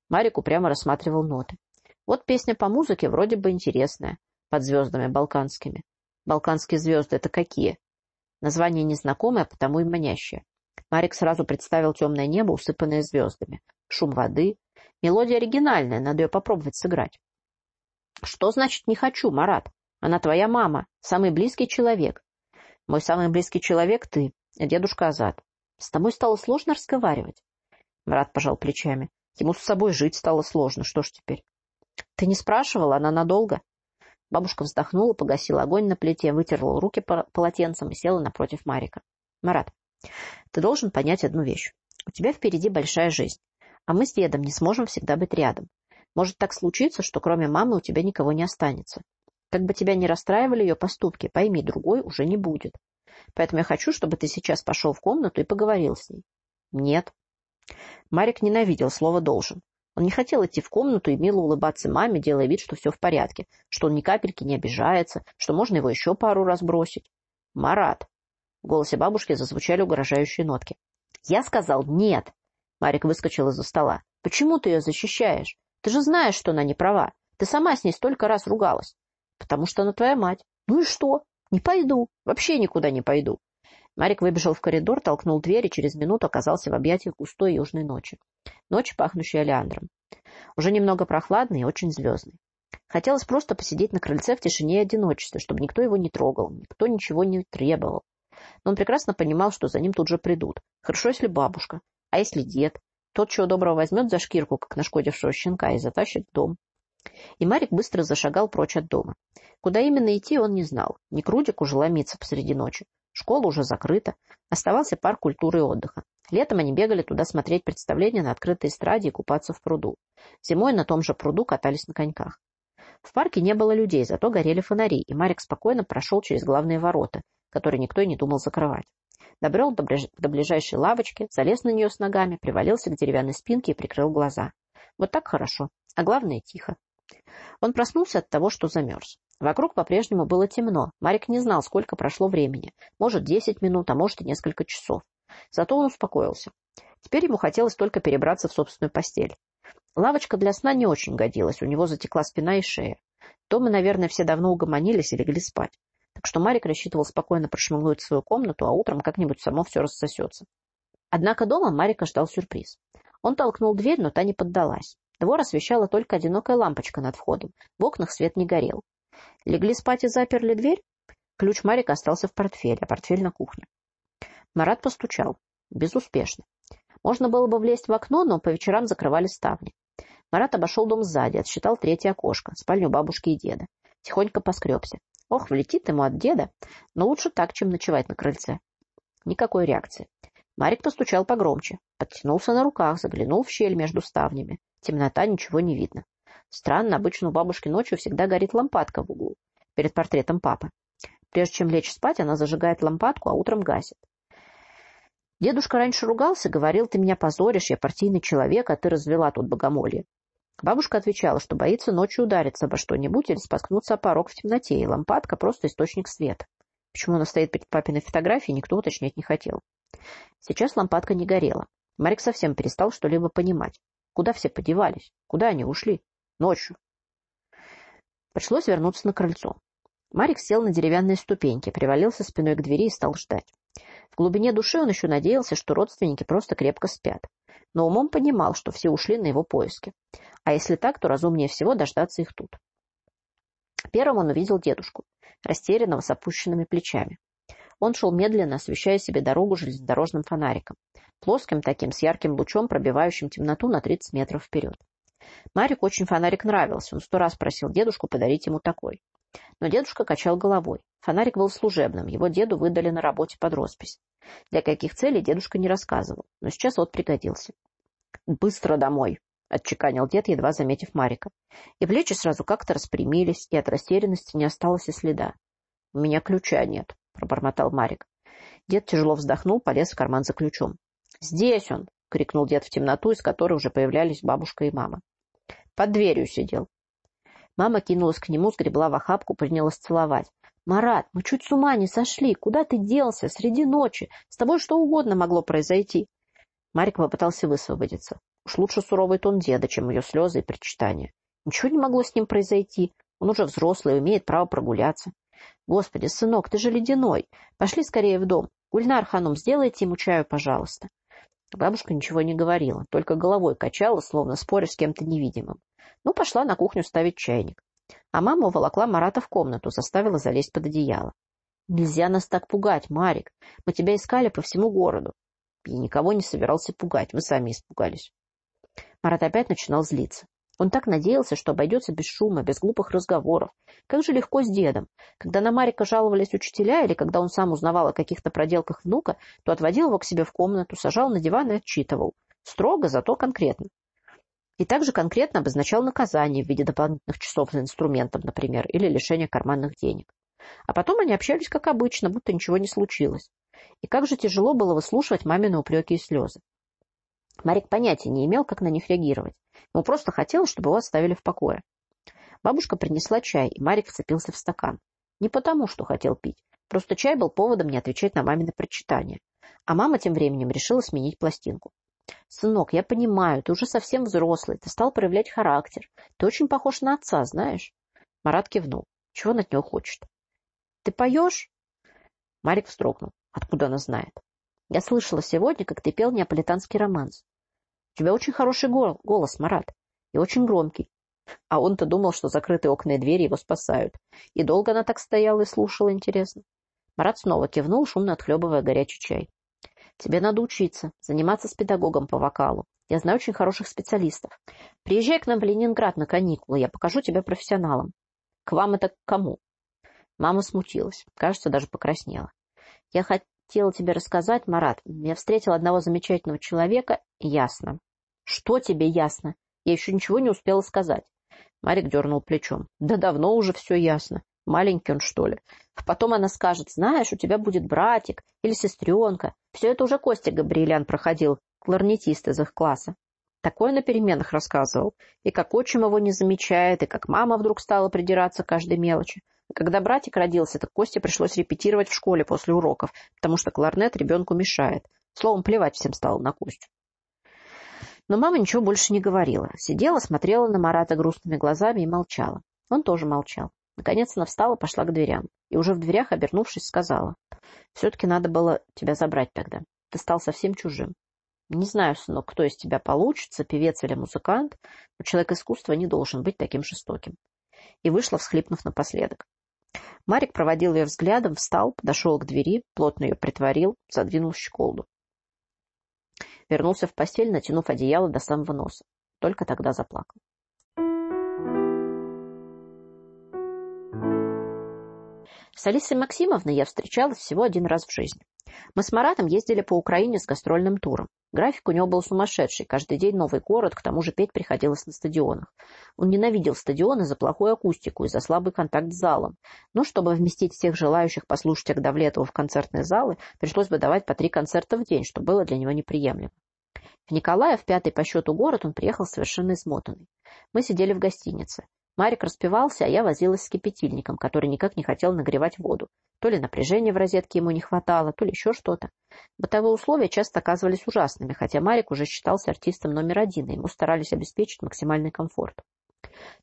Марик упрямо рассматривал ноты. Вот песня по музыке вроде бы интересная. Под звездами балканскими. Балканские звезды — это какие? Название незнакомое, потому и манящее. Марик сразу представил темное небо, усыпанное звездами. Шум воды. Мелодия оригинальная, надо ее попробовать сыграть. Что значит «не хочу», Марат? Она твоя мама, самый близкий человек. Мой самый близкий человек — ты, дедушка Азат. С тобой стало сложно разговаривать? Марат пожал плечами. Ему с собой жить стало сложно. Что ж теперь? Ты не спрашивала, она надолго? Бабушка вздохнула, погасила огонь на плите, вытерла руки полотенцем и села напротив Марика. Марат, ты должен понять одну вещь. У тебя впереди большая жизнь, а мы с дедом не сможем всегда быть рядом. Может так случиться, что кроме мамы у тебя никого не останется. Как бы тебя ни расстраивали ее поступки, пойми, другой уже не будет. Поэтому я хочу, чтобы ты сейчас пошел в комнату и поговорил с ней. Нет. Марик ненавидел слово «должен». Он не хотел идти в комнату и мило улыбаться маме, делая вид, что все в порядке, что он ни капельки не обижается, что можно его еще пару раз бросить. «Марат!» В голосе бабушки зазвучали угрожающие нотки. «Я сказал нет!» Марик выскочил из-за стола. «Почему ты ее защищаешь? Ты же знаешь, что она не права. Ты сама с ней столько раз ругалась. Потому что она твоя мать. Ну и что? Не пойду. Вообще никуда не пойду. Марик выбежал в коридор, толкнул дверь и через минуту оказался в объятиях густой южной ночи. Ночь, пахнущая олеандром. Уже немного прохладный и очень звездный. Хотелось просто посидеть на крыльце в тишине и одиночестве, чтобы никто его не трогал, никто ничего не требовал. Но он прекрасно понимал, что за ним тут же придут. Хорошо, если бабушка. А если дед? Тот, чего доброго, возьмет за шкирку, как нашкодившего щенка, и затащит в дом. И Марик быстро зашагал прочь от дома. Куда именно идти, он не знал. Не к Рудику же ломиться посреди ночи. Школа уже закрыта. Оставался парк культуры и отдыха. Летом они бегали туда смотреть представления на открытой эстраде и купаться в пруду. Зимой на том же пруду катались на коньках. В парке не было людей, зато горели фонари, и Марик спокойно прошел через главные ворота, которые никто и не думал закрывать. Добрел до, ближ... до ближайшей лавочки, залез на нее с ногами, привалился к деревянной спинке и прикрыл глаза. Вот так хорошо, а главное тихо. Он проснулся от того, что замерз. Вокруг по-прежнему было темно. Марик не знал, сколько прошло времени. Может, десять минут, а может и несколько часов. Зато он успокоился. Теперь ему хотелось только перебраться в собственную постель. Лавочка для сна не очень годилась, у него затекла спина и шея. Дома, наверное, все давно угомонились и легли спать. Так что Марик рассчитывал спокойно прошмыгнуть в свою комнату, а утром как-нибудь само все рассосется. Однако дома Марика ждал сюрприз. Он толкнул дверь, но та не поддалась. Двор освещала только одинокая лампочка над входом. В окнах свет не горел. Легли спать и заперли дверь? Ключ Марика остался в портфеле, а портфель на кухне. Марат постучал. Безуспешно. Можно было бы влезть в окно, но по вечерам закрывали ставни. Марат обошел дом сзади, отсчитал третье окошко, спальню бабушки и деда. Тихонько поскребся. Ох, влетит ему от деда, но лучше так, чем ночевать на крыльце. Никакой реакции. Марик постучал погромче, подтянулся на руках, заглянул в щель между ставнями. Темнота, ничего не видно. Странно, обычно у бабушки ночью всегда горит лампадка в углу, перед портретом папы. Прежде чем лечь спать, она зажигает лампадку, а утром гасит. Дедушка раньше ругался, говорил, ты меня позоришь, я партийный человек, а ты развела тут богомолье. Бабушка отвечала, что боится ночью удариться обо что-нибудь или споткнуться о порог в темноте, и лампадка — просто источник света. Почему она стоит перед папиной фотографией, никто уточнять не хотел. Сейчас лампадка не горела. Марик совсем перестал что-либо понимать. Куда все подевались? Куда они ушли? Ночью. Пришлось вернуться на крыльцо. Марик сел на деревянные ступеньки, привалился спиной к двери и стал ждать. В глубине души он еще надеялся, что родственники просто крепко спят. Но умом понимал, что все ушли на его поиски. А если так, то разумнее всего дождаться их тут. Первым он увидел дедушку, растерянного с опущенными плечами. Он шел медленно, освещая себе дорогу железнодорожным фонариком, плоским таким, с ярким лучом, пробивающим темноту на 30 метров вперед. Марику очень фонарик нравился, он сто раз просил дедушку подарить ему такой. Но дедушка качал головой. Фонарик был служебным, его деду выдали на работе под роспись. Для каких целей дедушка не рассказывал, но сейчас вот пригодился. «Быстро домой!» — отчеканил дед, едва заметив Марика. И плечи сразу как-то распрямились, и от растерянности не осталось и следа. — У меня ключа нет, — пробормотал Марик. Дед тяжело вздохнул, полез в карман за ключом. — Здесь он! — крикнул дед в темноту, из которой уже появлялись бабушка и мама. Под дверью сидел. Мама кинулась к нему, сгребла в охапку, принялась целовать. «Марат, мы чуть с ума не сошли. Куда ты делся? Среди ночи. С тобой что угодно могло произойти». Марик попытался высвободиться. Уж лучше суровый тон деда, чем ее слезы и причитания. Ничего не могло с ним произойти. Он уже взрослый, имеет право прогуляться. Господи, сынок, ты же ледяной. Пошли скорее в дом. Гульнар Ханум, сделайте ему чаю, пожалуйста. Бабушка ничего не говорила, только головой качала, словно споря с кем-то невидимым. Ну, пошла на кухню ставить чайник. А мама уволокла Марата в комнату, заставила залезть под одеяло. «Нельзя нас так пугать, Марик. Мы тебя искали по всему городу». Я никого не собирался пугать, мы сами испугались. Марат опять начинал злиться. Он так надеялся, что обойдется без шума, без глупых разговоров. Как же легко с дедом. Когда на Марика жаловались учителя или когда он сам узнавал о каких-то проделках внука, то отводил его к себе в комнату, сажал на диван и отчитывал. Строго, зато конкретно. И также конкретно обозначал наказание в виде дополнительных часов за инструментом, например, или лишения карманных денег. А потом они общались как обычно, будто ничего не случилось. И как же тяжело было выслушивать мамины упреки и слезы. Марик понятия не имел, как на них реагировать. Ему просто хотелось, чтобы его оставили в покое. Бабушка принесла чай, и Марик вцепился в стакан. Не потому, что хотел пить. Просто чай был поводом не отвечать на мамины прочитания. А мама тем временем решила сменить пластинку. «Сынок, я понимаю, ты уже совсем взрослый, ты стал проявлять характер. Ты очень похож на отца, знаешь?» Марат кивнул. «Чего он от него хочет?» «Ты поешь?» Марик вздрогнул. «Откуда она знает?» «Я слышала сегодня, как ты пел неаполитанский романс. Тебя очень хороший голос, Марат, и очень громкий. А он-то думал, что закрытые окна и двери его спасают. И долго она так стояла и слушала, интересно. Марат снова кивнул, шумно отхлебывая горячий чай. Тебе надо учиться, заниматься с педагогом по вокалу. Я знаю очень хороших специалистов. Приезжай к нам в Ленинград на каникулы, я покажу тебя профессионалам. К вам это к кому? Мама смутилась, кажется, даже покраснела. Я хотела тебе рассказать, Марат, я встретила одного замечательного человека, ясно. Что тебе ясно? Я еще ничего не успела сказать. Марик дернул плечом. Да давно уже все ясно. Маленький он, что ли. Потом она скажет, знаешь, у тебя будет братик или сестренка. Все это уже Костя Габриэлян проходил, кларнетист из их класса. Такое на переменах рассказывал. И как отчим его не замечает, и как мама вдруг стала придираться к каждой мелочи. когда братик родился, так Косте пришлось репетировать в школе после уроков, потому что кларнет ребенку мешает. Словом, плевать всем стало на Костю. Но мама ничего больше не говорила. Сидела, смотрела на Марата грустными глазами и молчала. Он тоже молчал. Наконец она встала, пошла к дверям. И уже в дверях, обернувшись, сказала. «Все-таки надо было тебя забрать тогда. Ты стал совсем чужим. Не знаю, сынок, кто из тебя получится, певец или музыкант, но человек искусства не должен быть таким жестоким». И вышла, всхлипнув напоследок. Марик проводил ее взглядом, встал, подошел к двери, плотно ее притворил, задвинул щеколду. Вернулся в постель, натянув одеяло до самого носа. Только тогда заплакал. С Алисой Максимовной я встречалась всего один раз в жизни. Мы с Маратом ездили по Украине с гастрольным туром. График у него был сумасшедший. Каждый день новый город, к тому же петь приходилось на стадионах. Он ненавидел стадионы за плохую акустику и за слабый контакт с залом. Но чтобы вместить всех желающих послушать Агдавлетова в концертные залы, пришлось бы давать по три концерта в день, что было для него неприемлемо. В Николаев, пятый по счету город, он приехал совершенно измотанный. Мы сидели в гостинице. Марик распевался, а я возилась с кипятильником, который никак не хотел нагревать воду. То ли напряжения в розетке ему не хватало, то ли еще что-то. Бытовые условия часто оказывались ужасными, хотя Марик уже считался артистом номер один, и ему старались обеспечить максимальный комфорт.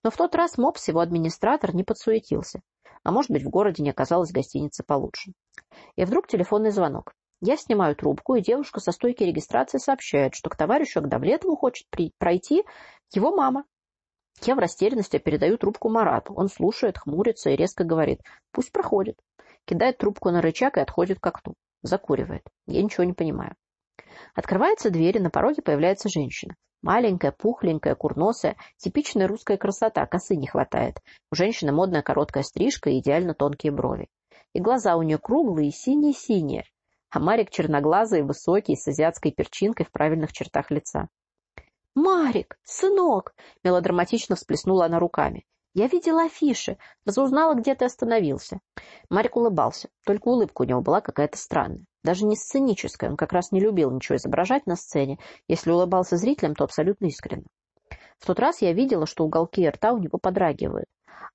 Но в тот раз МОПС, его администратор, не подсуетился. А может быть, в городе не оказалось гостиницы получше. И вдруг телефонный звонок. Я снимаю трубку, и девушка со стойки регистрации сообщает, что к товарищу Агдавлетову хочет пройти его мама. Я в растерянности передаю трубку Марату. Он слушает, хмурится и резко говорит «пусть проходит». Кидает трубку на рычаг и отходит к окну. Закуривает. Я ничего не понимаю. Открывается дверь, и на пороге появляется женщина. Маленькая, пухленькая, курносая, типичная русская красота, косы не хватает. У женщины модная короткая стрижка и идеально тонкие брови. И глаза у нее круглые, синие-синие. А Марик черноглазый, высокий, с азиатской перчинкой в правильных чертах лица. «Марик! Сынок!» — мелодраматично всплеснула она руками. Я видела афиши, разузнала, где ты остановился. Марик улыбался, только улыбка у него была какая-то странная. Даже не сценическая, он как раз не любил ничего изображать на сцене. Если улыбался зрителям, то абсолютно искренне. В тот раз я видела, что уголки рта у него подрагивают,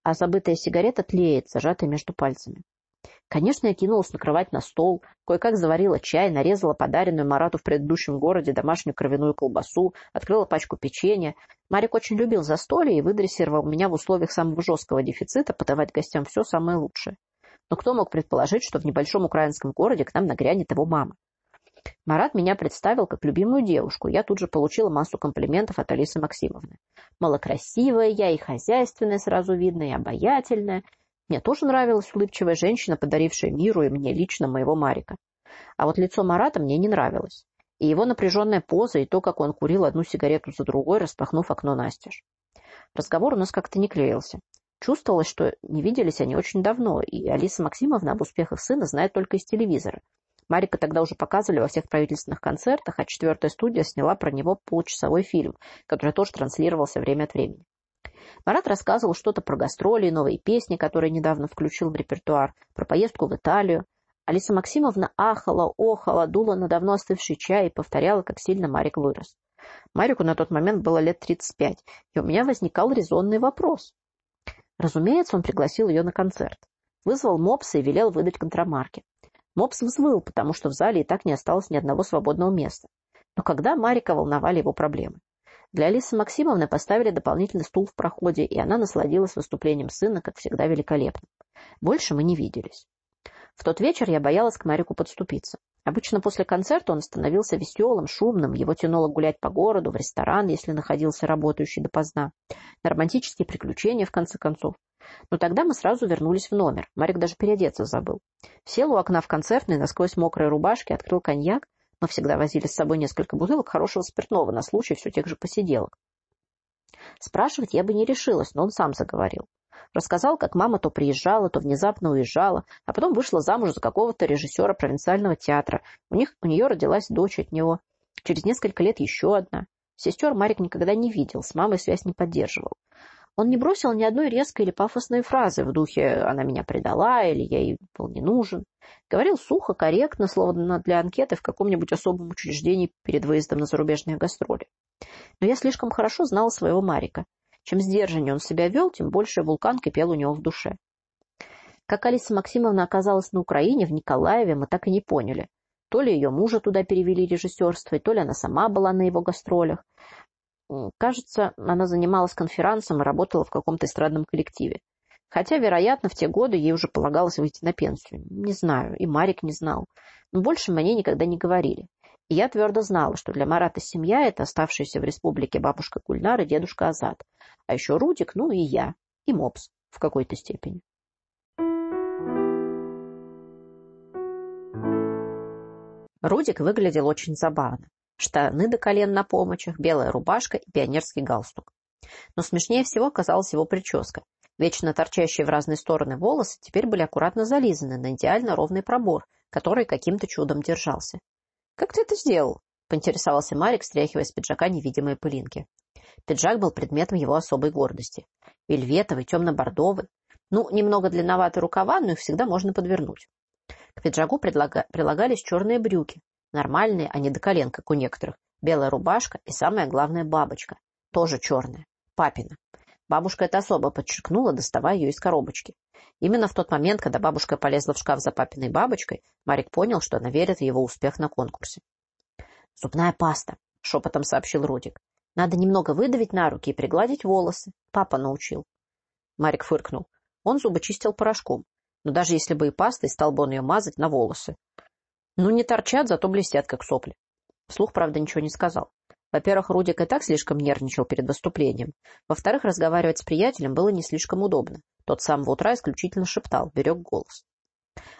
а забытая сигарета тлеет, зажатая между пальцами. Конечно, я кинулась накрывать на стол, кое-как заварила чай, нарезала подаренную Марату в предыдущем городе домашнюю кровяную колбасу, открыла пачку печенья. Марик очень любил застолье и выдрессировал меня в условиях самого жесткого дефицита подавать гостям все самое лучшее. Но кто мог предположить, что в небольшом украинском городе к нам нагрянет его мама? Марат меня представил как любимую девушку. Я тут же получила массу комплиментов от Алисы Максимовны. Мало красивая я, и хозяйственная сразу видно, и обаятельная. Мне тоже нравилась улыбчивая женщина, подарившая миру и мне лично моего Марика. А вот лицо Марата мне не нравилось. И его напряженная поза, и то, как он курил одну сигарету за другой, распахнув окно настежь. Разговор у нас как-то не клеился. Чувствовалось, что не виделись они очень давно, и Алиса Максимовна об успехах сына знает только из телевизора. Марика тогда уже показывали во всех правительственных концертах, а четвертая студия сняла про него получасовой фильм, который тоже транслировался время от времени. Марат рассказывал что-то про гастроли и новые песни, которые недавно включил в репертуар, про поездку в Италию. Алиса Максимовна ахала, охала, дула на давно остывший чай и повторяла, как сильно Марик вырос. Марику на тот момент было лет 35, и у меня возникал резонный вопрос. Разумеется, он пригласил ее на концерт. Вызвал мопса и велел выдать контрамарки. Мопс взвыл, потому что в зале и так не осталось ни одного свободного места. Но когда Марика волновали его проблемы? Для Алисы Максимовны поставили дополнительный стул в проходе, и она насладилась выступлением сына, как всегда, великолепно. Больше мы не виделись. В тот вечер я боялась к Марику подступиться. Обычно после концерта он становился веселым, шумным, его тянуло гулять по городу, в ресторан, если находился работающий допоздна, на романтические приключения, в конце концов. Но тогда мы сразу вернулись в номер. Марик даже переодеться забыл. Сел у окна в концертной, насквозь мокрой рубашке, открыл коньяк, мы всегда возили с собой несколько бутылок хорошего спиртного на случай все тех же посиделок. Спрашивать я бы не решилась, но он сам заговорил. Рассказал, как мама то приезжала, то внезапно уезжала, а потом вышла замуж за какого-то режиссера провинциального театра. У них у нее родилась дочь от него. Через несколько лет еще одна. Сестер Марик никогда не видел, с мамой связь не поддерживал. Он не бросил ни одной резкой или пафосной фразы в духе «она меня предала» или «я ей был не нужен». Говорил сухо, корректно, словно для анкеты в каком-нибудь особом учреждении перед выездом на зарубежные гастроли. Но я слишком хорошо знала своего Марика. Чем сдержаннее он себя вел, тем больше вулкан кипел у него в душе. Как Алиса Максимовна оказалась на Украине, в Николаеве, мы так и не поняли. То ли ее мужа туда перевели режиссерствовать, то ли она сама была на его гастролях. Кажется, она занималась конферансом и работала в каком-то эстрадном коллективе. Хотя, вероятно, в те годы ей уже полагалось выйти на пенсию. Не знаю, и Марик не знал. Но больше мне никогда не говорили. И я твердо знала, что для Марата семья — это оставшаяся в республике бабушка Кульнар и дедушка Азат. А еще Рудик, ну и я, и Мопс в какой-то степени. Рудик выглядел очень забавно штаны до колен на помочах, белая рубашка и пионерский галстук. Но смешнее всего оказалась его прическа. Вечно торчащие в разные стороны волосы теперь были аккуратно зализаны на идеально ровный пробор, который каким-то чудом держался. «Как ты это сделал?» — поинтересовался Марик, стряхивая с пиджака невидимые пылинки. Пиджак был предметом его особой гордости. Вельветовый, темно-бордовый. Ну, немного длинноваты рукава, но их всегда можно подвернуть. К пиджаку прилагались черные брюки, Нормальные, а не до колен, как у некоторых. Белая рубашка и, самое главное, бабочка. Тоже черная. Папина. Бабушка это особо подчеркнула, доставая ее из коробочки. Именно в тот момент, когда бабушка полезла в шкаф за папиной бабочкой, Марик понял, что она верит в его успех на конкурсе. «Зубная паста», — шепотом сообщил Рудик. «Надо немного выдавить на руки и пригладить волосы. Папа научил». Марик фыркнул. Он зубы чистил порошком. Но даже если бы и пастой, стал бы он ее мазать на волосы. Ну, не торчат, зато блестят, как сопли. Вслух, правда, ничего не сказал. Во-первых, Рудик и так слишком нервничал перед выступлением. Во-вторых, разговаривать с приятелем было не слишком удобно. Тот с самого утра исключительно шептал, берег голос.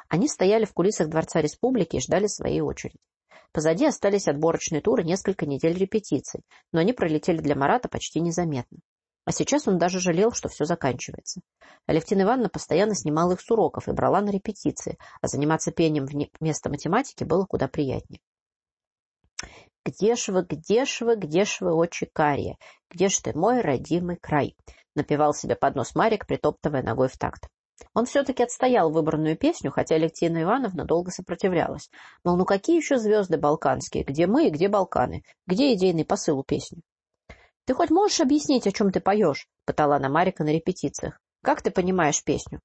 Они стояли в кулисах Дворца Республики и ждали своей очереди. Позади остались отборочные туры несколько недель репетиций, но они пролетели для Марата почти незаметно. А сейчас он даже жалел, что все заканчивается. Алевтина Ивановна постоянно снимала их с уроков и брала на репетиции, а заниматься пением вместо математики было куда приятнее. «Где ж вы, где ж вы, где ж вы, отче Кария? Где ж ты, мой родимый край?» — напевал себе под нос Марик, притоптывая ногой в такт. Он все-таки отстоял выбранную песню, хотя Алексеевна Ивановна долго сопротивлялась. Мол, ну какие еще звезды балканские? Где мы и где Балканы? Где идейный посыл у песни? — Ты хоть можешь объяснить, о чем ты поешь? — пытала она Марика на репетициях. — Как ты понимаешь песню?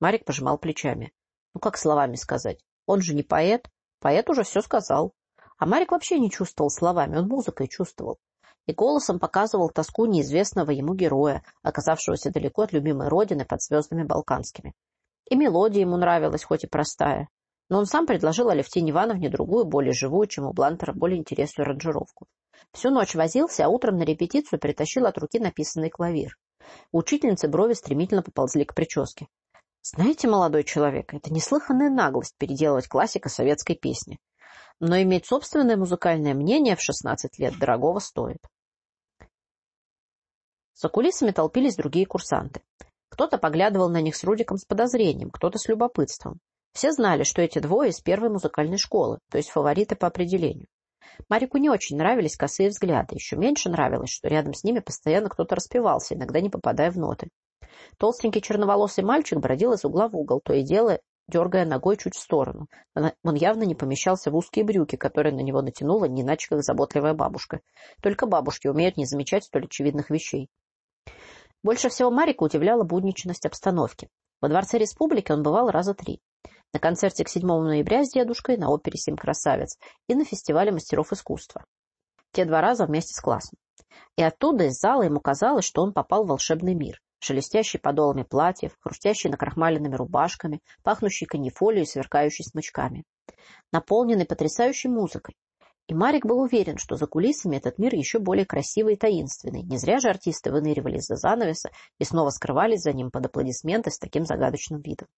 Марик пожимал плечами. Ну, как словами сказать? Он же не поэт. Поэт уже все сказал. А Марик вообще не чувствовал словами, он музыкой чувствовал и голосом показывал тоску неизвестного ему героя, оказавшегося далеко от любимой родины под звездами балканскими. И мелодия ему нравилась, хоть и простая. Но он сам предложил Алевтине Ивановне другую, более живую, чем у Блантера, более интересную ранжировку. Всю ночь возился, а утром на репетицию притащил от руки написанный клавир. У учительницы брови стремительно поползли к прическе. Знаете, молодой человек, это неслыханная наглость переделывать классика советской песни. Но иметь собственное музыкальное мнение в 16 лет дорогого стоит. За кулисами толпились другие курсанты. Кто-то поглядывал на них с Рудиком с подозрением, кто-то с любопытством. Все знали, что эти двое из первой музыкальной школы, то есть фавориты по определению. Марику не очень нравились косые взгляды, еще меньше нравилось, что рядом с ними постоянно кто-то распевался, иногда не попадая в ноты. Толстенький черноволосый мальчик бродил из угла в угол, то и дело дергая ногой чуть в сторону. Он явно не помещался в узкие брюки, которые на него натянула не иначе как заботливая бабушка. Только бабушки умеют не замечать столь очевидных вещей. Больше всего Марика удивляла будничность обстановки. Во Дворце Республики он бывал раза три. На концерте к 7 ноября с дедушкой, на опере «Семь красавец» и на фестивале мастеров искусства. Те два раза вместе с классом. И оттуда, из зала, ему казалось, что он попал в волшебный мир, шелестящий подолами платьев, хрустящий накрахмаленными рубашками, пахнущий канифолией и сверкающий смычками. Наполненный потрясающей музыкой, и Марик был уверен, что за кулисами этот мир еще более красивый и таинственный. Не зря же артисты выныривали из-за занавеса и снова скрывались за ним под аплодисменты с таким загадочным видом.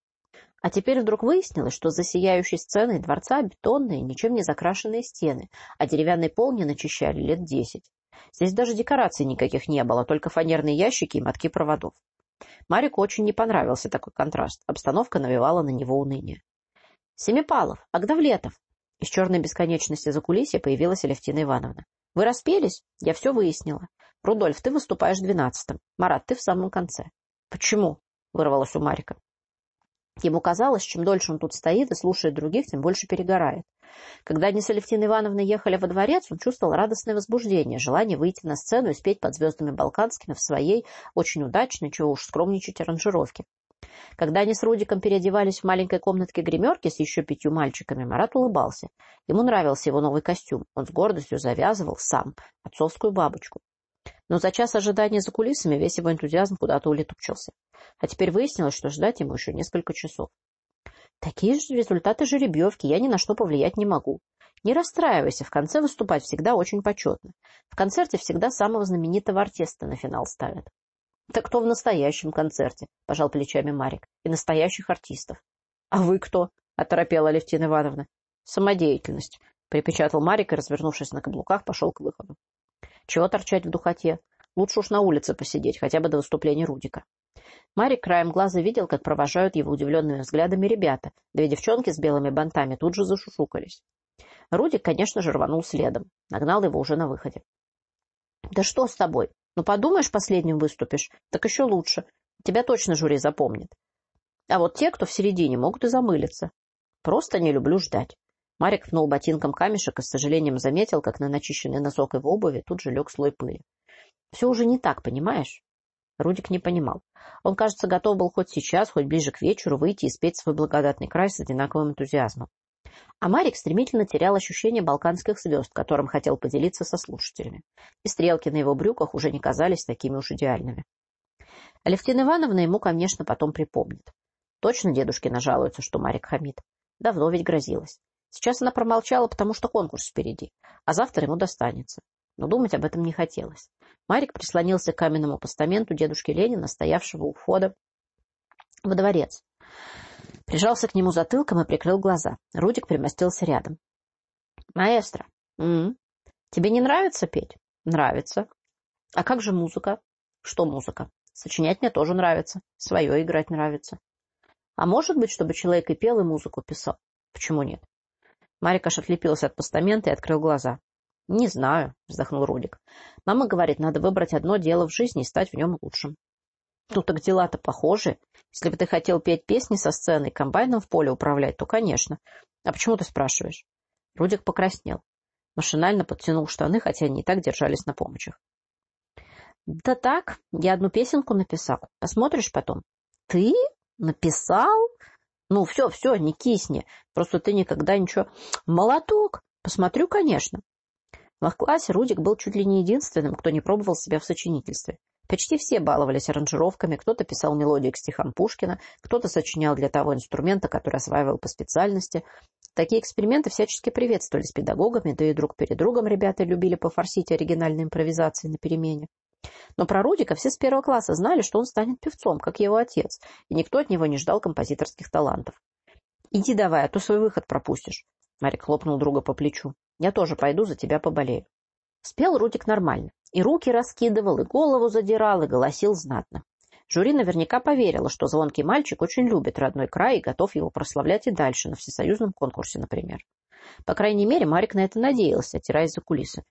А теперь вдруг выяснилось, что за сияющей сценой дворца бетонные, ничем не закрашенные стены, а деревянный пол не начищали лет десять. Здесь даже декораций никаких не было, только фанерные ящики и мотки проводов. Марику очень не понравился такой контраст. Обстановка навевала на него уныние. «Семипалов! Агдавлетов! Из черной бесконечности за кулисья появилась Алевтина Ивановна. — Вы распелись? Я все выяснила. Рудольф, ты выступаешь двенадцатым. Марат, ты в самом конце. — Почему? — вырвалось у Марика. Ему казалось, чем дольше он тут стоит и слушает других, тем больше перегорает. Когда они с Алевтиной Ивановной ехали во дворец, он чувствовал радостное возбуждение, желание выйти на сцену и спеть под звездами Балканскими в своей, очень удачной, чего уж скромничать, аранжировке. Когда они с Рудиком переодевались в маленькой комнатке гримерки с еще пятью мальчиками, Марат улыбался. Ему нравился его новый костюм. Он с гордостью завязывал сам отцовскую бабочку. Но за час ожидания за кулисами весь его энтузиазм куда-то улетучился. А теперь выяснилось, что ждать ему еще несколько часов. Такие же результаты жеребьевки, я ни на что повлиять не могу. Не расстраивайся, в конце выступать всегда очень почетно. В концерте всегда самого знаменитого артиста на финал ставят. Так кто в настоящем концерте? — пожал плечами Марик. — И настоящих артистов. — А вы кто? — оторопела Алевтина Ивановна. — Самодеятельность, — припечатал Марик и, развернувшись на каблуках, пошел к выходу. — Чего торчать в духоте? Лучше уж на улице посидеть, хотя бы до выступления Рудика. Марик краем глаза видел, как провожают его удивленными взглядами ребята. Две девчонки с белыми бантами тут же зашушукались. Рудик, конечно же, рванул следом. Нагнал его уже на выходе. — Да что с тобой? Ну, подумаешь, последним выступишь, так еще лучше. Тебя точно жюри запомнит. А вот те, кто в середине, могут и замылиться. Просто не люблю ждать. Марик пнул ботинком камешек и с сожалением заметил, как на начищенный носок его обуви тут же лег слой пыли. Все уже не так, понимаешь? Рудик не понимал. Он, кажется, готов был хоть сейчас, хоть ближе к вечеру выйти и спеть свой благодатный край с одинаковым энтузиазмом. А Марик стремительно терял ощущение балканских звезд, которым хотел поделиться со слушателями. И стрелки на его брюках уже не казались такими уж идеальными. Алевтина Ивановна ему, конечно, потом припомнит. Точно дедушке нажалуется, что Марик хамит. Давно ведь грозилась. Сейчас она промолчала, потому что конкурс впереди, а завтра ему достанется. Но думать об этом не хотелось. Марик прислонился к каменному постаменту дедушки Ленина, стоявшего у входа во дворец. Прижался к нему затылком и прикрыл глаза. Рудик примостился рядом. — Маэстро, м -м, тебе не нравится петь? — Нравится. — А как же музыка? — Что музыка? Сочинять мне тоже нравится. Свое играть нравится. А может быть, чтобы человек и пел, и музыку писал? Почему нет? Марик аж отлепился от постамента и открыл глаза. — Не знаю, — вздохнул Рудик. — Мама говорит, надо выбрать одно дело в жизни и стать в нем лучшим. Ну так дела-то похожи. Если бы ты хотел петь песни со сцены комбайном в поле управлять, то, конечно. А почему ты спрашиваешь? Рудик покраснел. Машинально подтянул штаны, хотя они и так держались на помощях. Да так, я одну песенку написал. Посмотришь потом. Ты написал? Ну, все, все, не кисни. Просто ты никогда ничего... Молоток! Посмотрю, конечно. В классе Рудик был чуть ли не единственным, кто не пробовал себя в сочинительстве. Почти все баловались аранжировками, кто-то писал мелодии к стихам Пушкина, кто-то сочинял для того инструмента, который осваивал по специальности. Такие эксперименты всячески приветствовались педагогами, да и друг перед другом ребята любили пофорсить оригинальные импровизации на перемене. Но про Рудика все с первого класса знали, что он станет певцом, как его отец, и никто от него не ждал композиторских талантов. «Иди давай, а то свой выход пропустишь», — Марик хлопнул друга по плечу. «Я тоже пойду за тебя поболею». Спел Рудик нормально. И руки раскидывал, и голову задирал, и голосил знатно. Жюри наверняка поверило, что звонкий мальчик очень любит родной край и готов его прославлять и дальше, на всесоюзном конкурсе, например. По крайней мере, Марик на это надеялся, оттираясь за кулисы.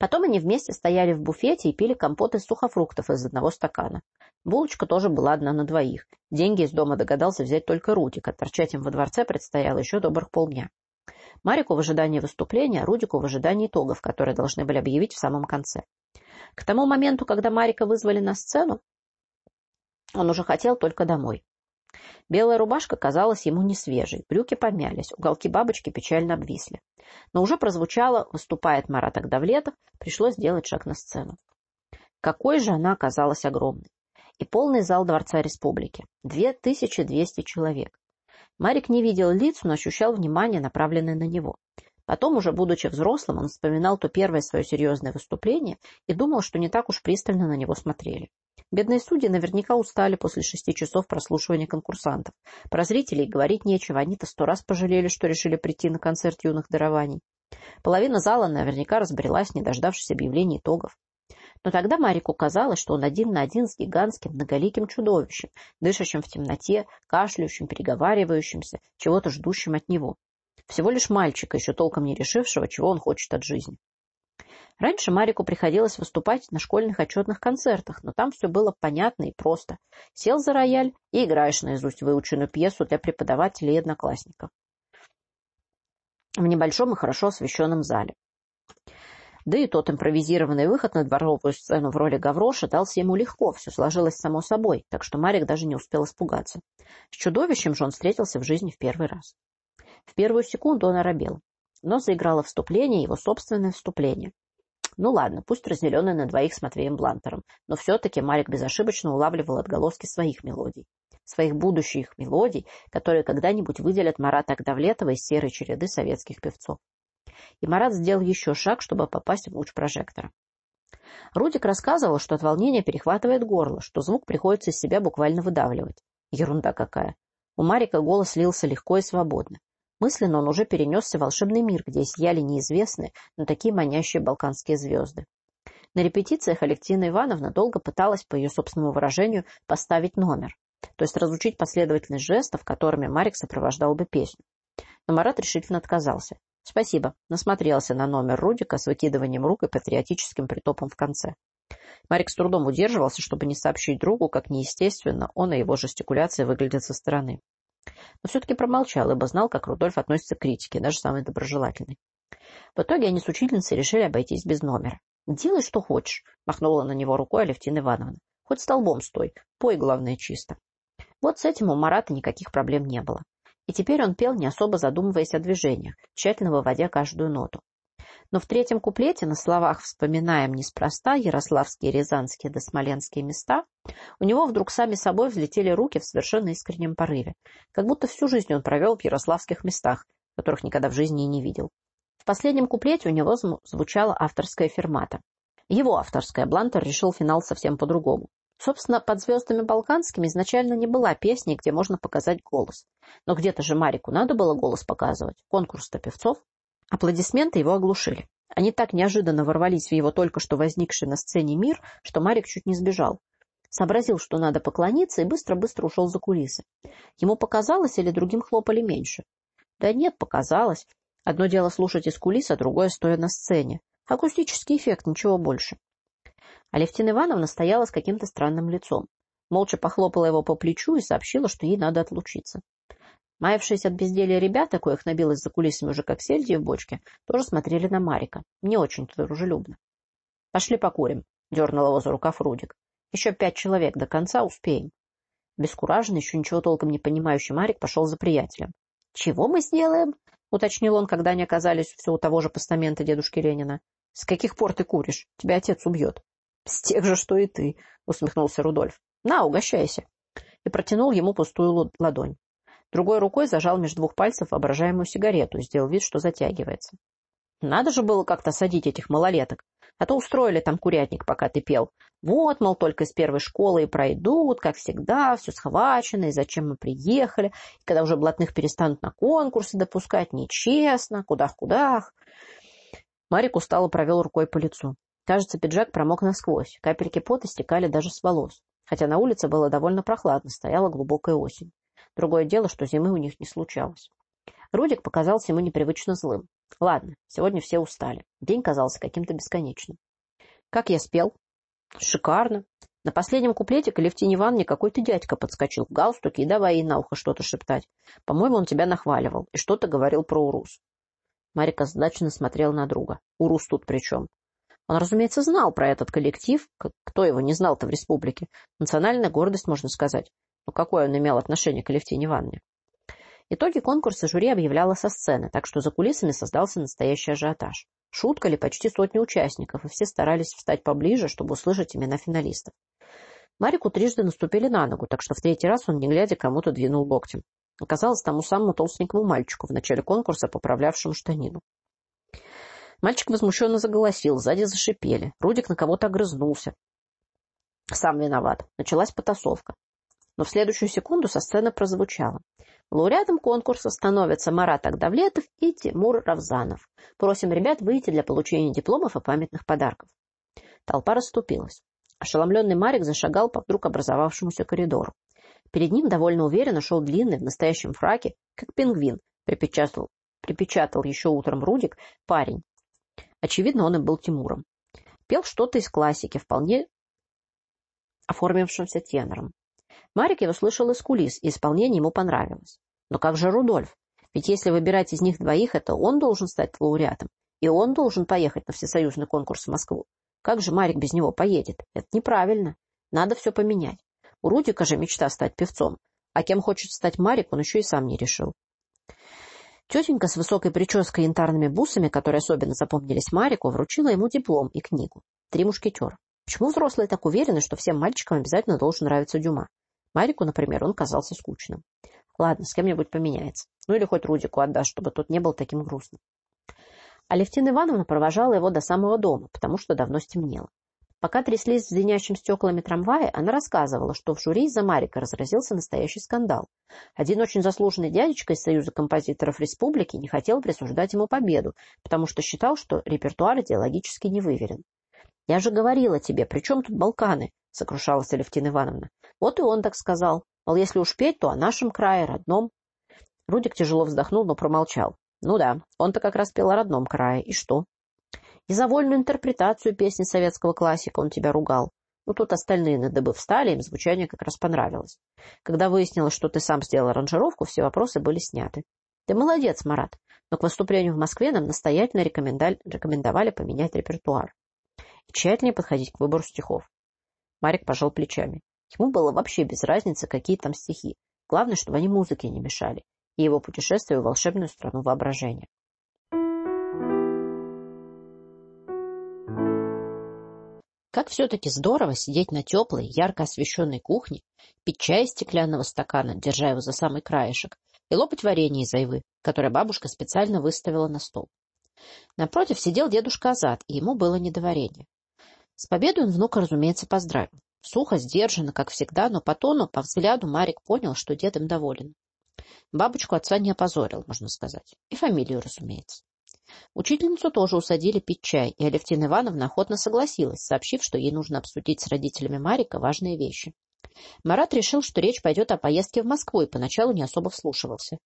Потом они вместе стояли в буфете и пили компот из сухофруктов из одного стакана. Булочка тоже была одна на двоих. Деньги из дома догадался взять только Рудик, а торчать им во дворце предстояло еще добрых полдня. Марику в ожидании выступления, Рудику в ожидании итогов, которые должны были объявить в самом конце. К тому моменту, когда Марика вызвали на сцену, он уже хотел только домой. Белая рубашка казалась ему не свежей, брюки помялись, уголки бабочки печально обвисли. Но уже прозвучало «выступает Марат Агдавлетов», пришлось сделать шаг на сцену. Какой же она оказалась огромной! И полный зал Дворца Республики. 2200 человек. Марик не видел лиц, но ощущал внимание, направленное на него. Потом, уже будучи взрослым, он вспоминал то первое свое серьезное выступление и думал, что не так уж пристально на него смотрели. Бедные судьи наверняка устали после шести часов прослушивания конкурсантов. Про зрителей говорить нечего, они-то сто раз пожалели, что решили прийти на концерт юных дарований. Половина зала наверняка разбрелась, не дождавшись объявления итогов. Но тогда Марику казалось, что он один на один с гигантским многоликим чудовищем, дышащим в темноте, кашляющим, переговаривающимся, чего-то ждущим от него. Всего лишь мальчика, еще толком не решившего, чего он хочет от жизни. Раньше Марику приходилось выступать на школьных отчетных концертах, но там все было понятно и просто. Сел за рояль и играешь наизусть выученную пьесу для преподавателей и одноклассников. В небольшом и хорошо освещенном зале. Да и тот импровизированный выход на дворовую сцену в роли Гавроша дался ему легко, все сложилось само собой, так что Марик даже не успел испугаться. С чудовищем же он встретился в жизни в первый раз. В первую секунду он оробел. Но заиграло вступление, его собственное вступление. Ну ладно, пусть разделенное на двоих с Матвеем Блантером, но все-таки Марик безошибочно улавливал отголоски своих мелодий. Своих будущих мелодий, которые когда-нибудь выделят Марата Агдавлетова из серой череды советских певцов. И Марат сделал еще шаг, чтобы попасть в луч прожектора. Рудик рассказывал, что от волнения перехватывает горло, что звук приходится из себя буквально выдавливать. Ерунда какая. У Марика голос лился легко и свободно. Мысленно он уже перенесся в волшебный мир, где сияли неизвестные, но такие манящие балканские звезды. На репетициях Алексеевна Ивановна долго пыталась, по ее собственному выражению, поставить номер, то есть разучить последовательность жестов, которыми Марик сопровождал бы песню. Но Марат решительно отказался. Спасибо, насмотрелся на номер Рудика с выкидыванием рук и патриотическим притопом в конце. Марик с трудом удерживался, чтобы не сообщить другу, как неестественно он и его жестикуляция выглядят со стороны но все-таки промолчал, ибо знал, как Рудольф относится к критике, даже самый доброжелательный. В итоге они с учительницей решили обойтись без номера. «Делай, что хочешь», — махнула на него рукой Алевтина Ивановна. «Хоть столбом стой, пой, главное, чисто». Вот с этим у Марата никаких проблем не было. И теперь он пел, не особо задумываясь о движениях, тщательно выводя каждую ноту. Но в третьем куплете на словах «Вспоминаем неспроста ярославские, рязанские да смоленские места» у него вдруг сами собой взлетели руки в совершенно искреннем порыве, как будто всю жизнь он провел в ярославских местах, которых никогда в жизни и не видел. В последнем куплете у него звучала авторская фермата. Его авторская Блантер решил финал совсем по-другому. Собственно, под «Звездами Балканскими» изначально не была песни, где можно показать голос. Но где-то же Марику надо было голос показывать. Конкурс-то певцов. Аплодисменты его оглушили. Они так неожиданно ворвались в его только что возникший на сцене мир, что Марик чуть не сбежал. Сообразил, что надо поклониться, и быстро-быстро ушел за кулисы. Ему показалось, или другим хлопали меньше? Да нет, показалось. Одно дело слушать из кулис, а другое стоя на сцене. Акустический эффект, ничего больше. Алевтина Ивановна стояла с каким-то странным лицом. молча похлопала его по плечу и сообщила, что ей надо отлучиться. Маявшиеся от безделья ребята, коих набилось за кулисами уже как сельди в бочке, тоже смотрели на Марика. Не очень-то дружелюбно. — Пошли покурим, — дернул его за рукав Рудик. — Еще пять человек до конца успеем. Бескураженный, еще ничего толком не понимающий Марик пошел за приятелем. — Чего мы сделаем? — уточнил он, когда они оказались все у того же постамента дедушки Ленина. — С каких пор ты куришь? Тебя отец убьет. — С тех же, что и ты, — усмехнулся Рудольф. — На, угощайся. И протянул ему пустую ладонь. Другой рукой зажал между двух пальцев воображаемую сигарету сделал вид, что затягивается. Надо же было как-то садить этих малолеток. А то устроили там курятник, пока ты пел. Вот, мол, только из первой школы и пройдут, как всегда, все схвачено, и зачем мы приехали. И когда уже блатных перестанут на конкурсы допускать, нечестно, кудах-кудах. Марик устало провел рукой по лицу. Кажется, пиджак промок насквозь. Капельки пота стекали даже с волос. Хотя на улице было довольно прохладно, стояла глубокая осень. Другое дело, что зимы у них не случалось. Рудик показался ему непривычно злым. Ладно, сегодня все устали. День казался каким-то бесконечным. Как я спел? Шикарно. На последнем куплете к Алевтине Ивановне какой-то дядька подскочил в галстуке и давай ей на ухо что-то шептать. По-моему, он тебя нахваливал и что-то говорил про Урус. Марика задачно смотрел на друга. Урус тут при чем? Он, разумеется, знал про этот коллектив. Кто его не знал-то в республике? Национальная гордость, можно сказать. Но какое он имел отношение к Алевтине Ивановне? Итоги конкурса жюри объявляло со сцены, так что за кулисами создался настоящий ажиотаж. Шутка ли почти сотни участников, и все старались встать поближе, чтобы услышать имена финалистов. Марику трижды наступили на ногу, так что в третий раз он, не глядя, кому-то двинул локтем. Оказалось, тому самому толстенькому мальчику, в начале конкурса поправлявшему штанину. Мальчик возмущенно заголосил, сзади зашипели. Рудик на кого-то огрызнулся. Сам виноват. Началась потасовка. Но в следующую секунду со сцены прозвучало. Лауреатом конкурса становятся Марат Агдавлетов и Тимур Равзанов. Просим ребят выйти для получения дипломов и памятных подарков. Толпа расступилась. Ошеломленный Марик зашагал по вдруг образовавшемуся коридору. Перед ним довольно уверенно шел длинный в настоящем фраке, как пингвин, припечатал, припечатал еще утром Рудик, парень. Очевидно, он и был Тимуром. Пел что-то из классики, вполне оформившимся тенором. Марик его слышал из кулис, и исполнение ему понравилось. Но как же Рудольф? Ведь если выбирать из них двоих, это он должен стать лауреатом, и он должен поехать на всесоюзный конкурс в Москву. Как же Марик без него поедет? Это неправильно. Надо все поменять. У Рудика же мечта стать певцом, а кем хочет стать Марик, он еще и сам не решил. Тетенька с высокой прической и янтарными бусами, которые особенно запомнились Марику, вручила ему диплом и книгу «Три мушкетера». Почему взрослые так уверены, что всем мальчикам обязательно должен нравиться Дюма? Марику, например, он казался скучным. Ладно, с кем-нибудь поменяется. Ну или хоть Рудику отдаст, чтобы тот не был таким грустным. Алевтина Ивановна провожала его до самого дома, потому что давно стемнело. Пока тряслись с звенящим стеклами трамвая, она рассказывала, что в жюри из-за Марика разразился настоящий скандал. Один очень заслуженный дядечка из Союза композиторов республики не хотел присуждать ему победу, потому что считал, что репертуар идеологически не выверен. «Я же говорила тебе, при чем тут Балканы?» — сокрушалась Алевтина Ивановна. Вот и он так сказал. Мол, если уж петь, то о нашем крае, родном. Рудик тяжело вздохнул, но промолчал. Ну да, он-то как раз пел о родном крае. И что? И за вольную интерпретацию песни советского классика он тебя ругал. Ну, тут остальные на дыбы встали, им звучание как раз понравилось. Когда выяснилось, что ты сам сделал аранжировку, все вопросы были сняты. Ты молодец, Марат, но к выступлению в Москве нам настоятельно рекомендовали поменять репертуар и тщательнее подходить к выбору стихов. Марик пожал плечами. Ему было вообще без разницы, какие там стихи. Главное, чтобы они музыке не мешали. И его путешествие в волшебную страну воображения. Как все-таки здорово сидеть на теплой, ярко освещенной кухне, пить чай из стеклянного стакана, держа его за самый краешек, и лопать варенье из айвы, которое бабушка специально выставила на стол. Напротив сидел дедушка Азат, и ему было не до варенья. С победой он внука, разумеется, поздравил. Сухо, сдержанно, как всегда, но по тону, по взгляду Марик понял, что дед им доволен. Бабочку отца не опозорил, можно сказать. И фамилию, разумеется. Учительницу тоже усадили пить чай, и Алевтина Ивановна охотно согласилась, сообщив, что ей нужно обсудить с родителями Марика важные вещи. Марат решил, что речь пойдет о поездке в Москву, и поначалу не особо вслушивался.